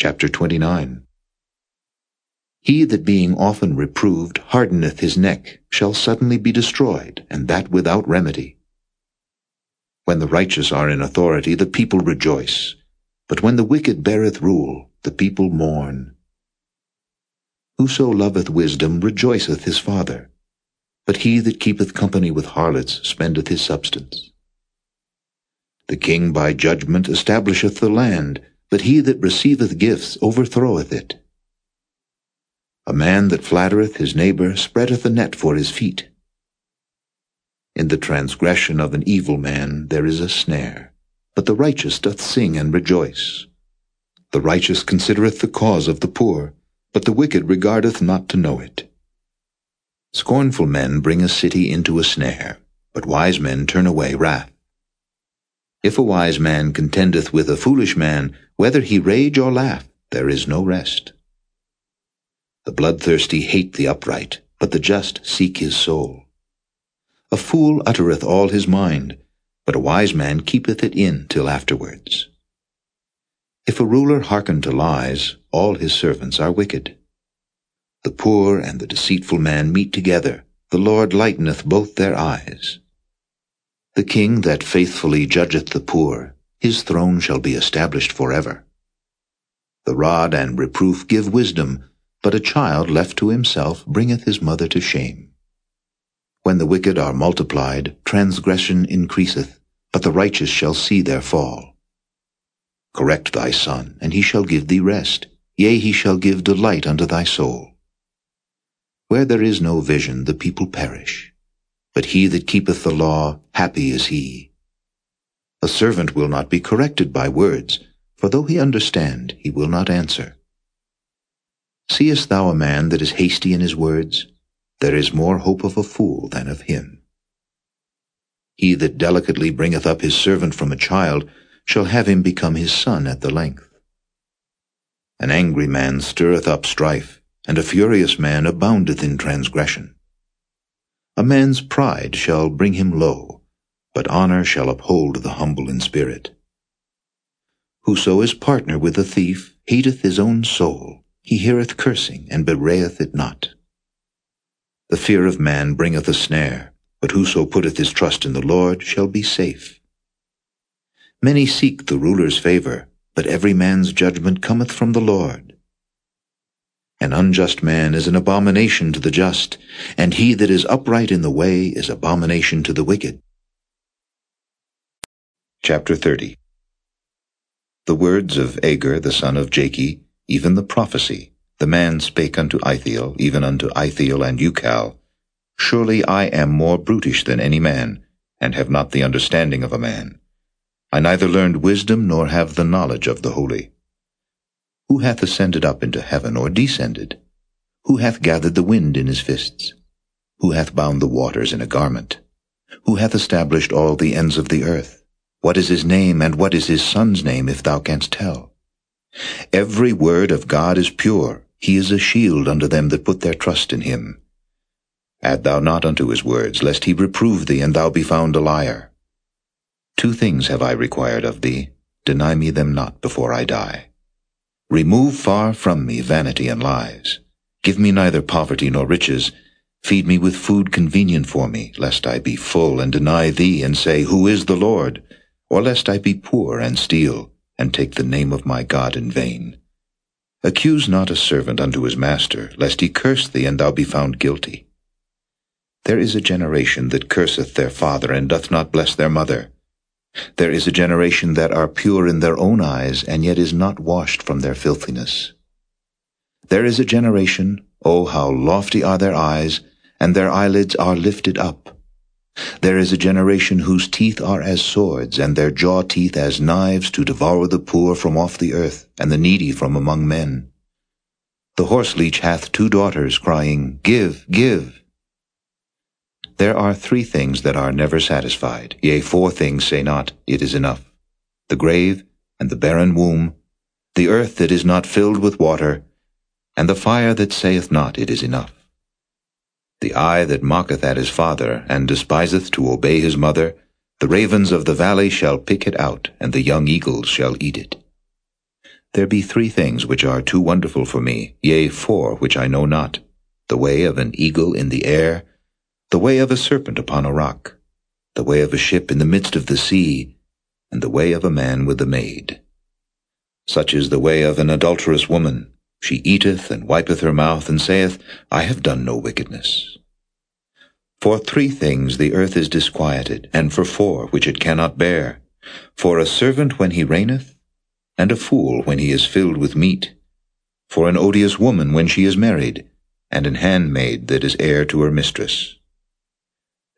Chapter 29 He that being often reproved hardeneth his neck shall suddenly be destroyed, and that without remedy. When the righteous are in authority, the people rejoice, but when the wicked beareth rule, the people mourn. Whoso loveth wisdom rejoiceth his father, but he that keepeth company with harlots spendeth his substance. The king by judgment establisheth the land, but he that receiveth gifts overthroweth it. A man that flattereth his neighbor spreadeth a net for his feet. In the transgression of an evil man there is a snare, but the righteous doth sing and rejoice. The righteous considereth the cause of the poor, but the wicked regardeth not to know it. Scornful men bring a city into a snare, but wise men turn away wrath. If a wise man contendeth with a foolish man, whether he rage or laugh, there is no rest. The bloodthirsty hate the upright, but the just seek his soul. A fool uttereth all his mind, but a wise man keepeth it in till afterwards. If a ruler hearken to lies, all his servants are wicked. The poor and the deceitful man meet together, the Lord lighteneth both their eyes. The king that faithfully judgeth the poor, his throne shall be established for forever. The rod and reproof give wisdom, but a child left to himself bringeth his mother to shame. When the wicked are multiplied, transgression increaseth, but the righteous shall see their fall. Correct thy son, and he shall give thee rest. Yea, he shall give delight unto thy soul. Where there is no vision, the people perish. But he that keepeth the law, happy is he. A servant will not be corrected by words, for though he understand, he will not answer. Seest thou a man that is hasty in his words? There is more hope of a fool than of him. He that delicately bringeth up his servant from a child shall have him become his son at the length. An angry man stirreth up strife, and a furious man aboundeth in transgression. A man's pride shall bring him low, but honor shall uphold the humble in spirit. Whoso is partner with a thief hateth his own soul. He heareth cursing, and bewrayeth it not. The fear of man bringeth a snare, but whoso putteth his trust in the Lord shall be safe. Many seek the ruler's favor, but every man's judgment cometh from the Lord. An unjust man is an abomination to the just, and he that is upright in the way is abomination to the wicked. Chapter 30 The words of Agur the son of Jakeh, even the prophecy, the man spake unto Ithiel, even unto Ithiel and Ucal, Surely I am more brutish than any man, and have not the understanding of a man. I neither learned wisdom nor have the knowledge of the holy. Who hath ascended up into heaven or descended? Who hath gathered the wind in his fists? Who hath bound the waters in a garment? Who hath established all the ends of the earth? What is his name, and what is his son's name, if thou canst tell? Every word of God is pure. He is a shield unto them that put their trust in him. Add thou not unto his words, lest he reprove thee, and thou be found a liar. Two things have I required of thee. Deny me them not before I die. Remove far from me vanity and lies. Give me neither poverty nor riches. Feed me with food convenient for me, lest I be full and deny thee and say, Who is the Lord? Or lest I be poor and steal, and take the name of my God in vain. Accuse not a servant unto his master, lest he curse thee and thou be found guilty. There is a generation that curseth their father and doth not bless their mother. There is a generation that are pure in their own eyes, and yet is not washed from their filthiness. There is a generation, oh, how lofty are their eyes, and their eyelids are lifted up. There is a generation whose teeth are as swords, and their jaw teeth as knives to devour the poor from off the earth, and the needy from among men. The horse leech hath two daughters, crying, Give, give. There are three things that are never satisfied, yea, four things say not, It is enough. The grave, and the barren womb, the earth that is not filled with water, and the fire that saith not, It is enough. The eye that mocketh at his father, and despiseth to obey his mother, the ravens of the valley shall pick it out, and the young eagles shall eat it. There be three things which are too wonderful for me, yea, four which I know not, the way of an eagle in the air, the way of a serpent upon a rock, the way of a ship in the midst of the sea, and the way of a man with a maid. Such is the way of an adulterous woman. She eateth and wipeth her mouth, and saith, I have done no wickedness. For three things the earth is disquieted, and for four which it cannot bear. For a servant when he reigneth, and a fool when he is filled with meat. For an odious woman when she is married, and an handmaid that is heir to her mistress.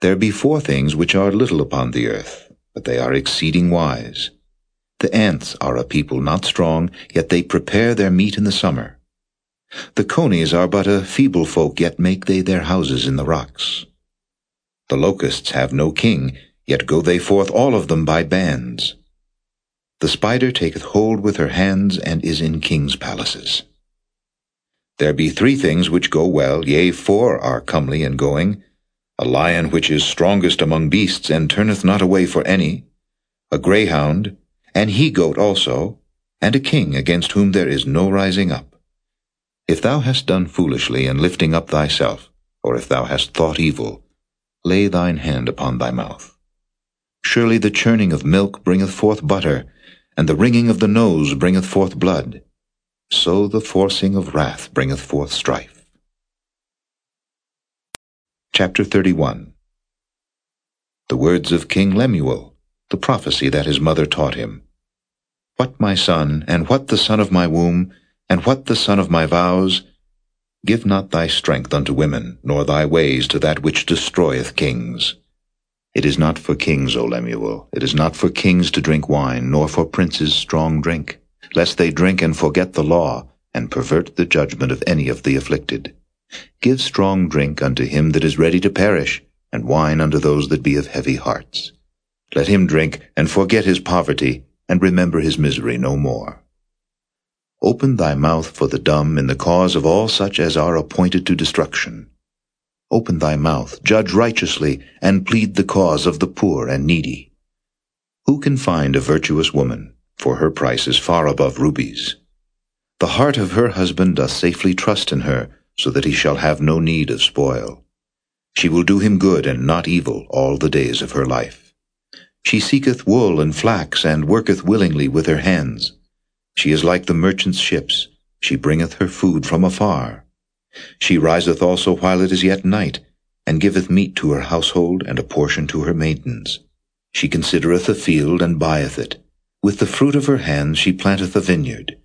There be four things which are little upon the earth, but they are exceeding wise. The ants are a people not strong, yet they prepare their meat in the summer. The conies are but a feeble folk, yet make they their houses in the rocks. The locusts have no king, yet go they forth all of them by bands. The spider taketh hold with her hands, and is in kings' palaces. There be three things which go well, yea, four are comely and going. A lion which is strongest among beasts, and turneth not away for any. A greyhound, an he-goat also, and a king against whom there is no rising up. If thou hast done foolishly in lifting up thyself, or if thou hast thought evil, lay thine hand upon thy mouth. Surely the churning of milk bringeth forth butter, and the wringing of the nose bringeth forth blood. So the forcing of wrath bringeth forth strife. Chapter 31 The words of King Lemuel, the prophecy that his mother taught him. What my son, and what the son of my womb, and what the son of my vows? Give not thy strength unto women, nor thy ways to that which destroyeth kings. It is not for kings, O Lemuel, it is not for kings to drink wine, nor for princes strong drink, lest they drink and forget the law, and pervert the judgment of any of the afflicted. Give strong drink unto him that is ready to perish, and wine unto those that be of heavy hearts. Let him drink, and forget his poverty, and remember his misery no more. Open thy mouth for the dumb in the cause of all such as are appointed to destruction. Open thy mouth, judge righteously, and plead the cause of the poor and needy. Who can find a virtuous woman? For her price is far above rubies. The heart of her husband doth safely trust in her, so that he shall have no need of spoil. She will do him good and not evil all the days of her life. She seeketh wool and flax, and worketh willingly with her hands. She is like the merchant's ships. She bringeth her food from afar. She riseth also while it is yet night, and giveth meat to her household, and a portion to her maidens. She considereth a field, and buyeth it. With the fruit of her hands she planteth a vineyard.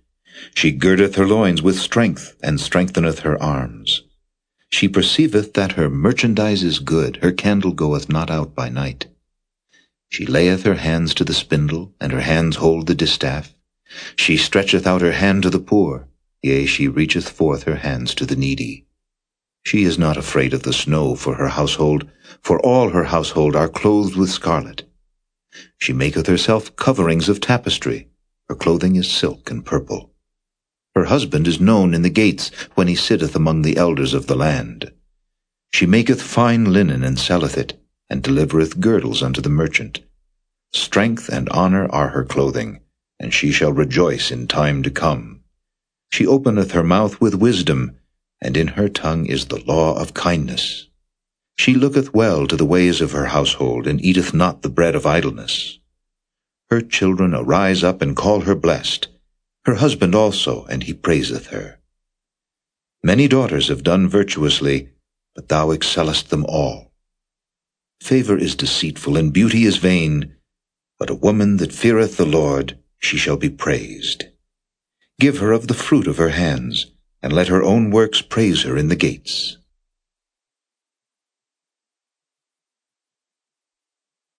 She girdeth her loins with strength, and strengtheneth her arms. She perceiveth that her merchandise is good, her candle goeth not out by night. She layeth her hands to the spindle, and her hands hold the distaff. She stretcheth out her hand to the poor, Yea, she reacheth forth her hands to the needy. She is not afraid of the snow for her household, for all her household are clothed with scarlet. She maketh herself coverings of tapestry. Her clothing is silk and purple. Her husband is known in the gates when he sitteth among the elders of the land. She maketh fine linen and selleth it, and delivereth girdles unto the merchant. Strength and honor are her clothing, and she shall rejoice in time to come. She openeth her mouth with wisdom, and in her tongue is the law of kindness. She looketh well to the ways of her household, and eateth not the bread of idleness. Her children arise up and call her blessed, her husband also, and he praiseth her. Many daughters have done virtuously, but thou excellest them all. Favor is deceitful, and beauty is vain, but a woman that feareth the Lord, she shall be praised. Give her of the fruit of her hands, and let her own works praise her in the gates.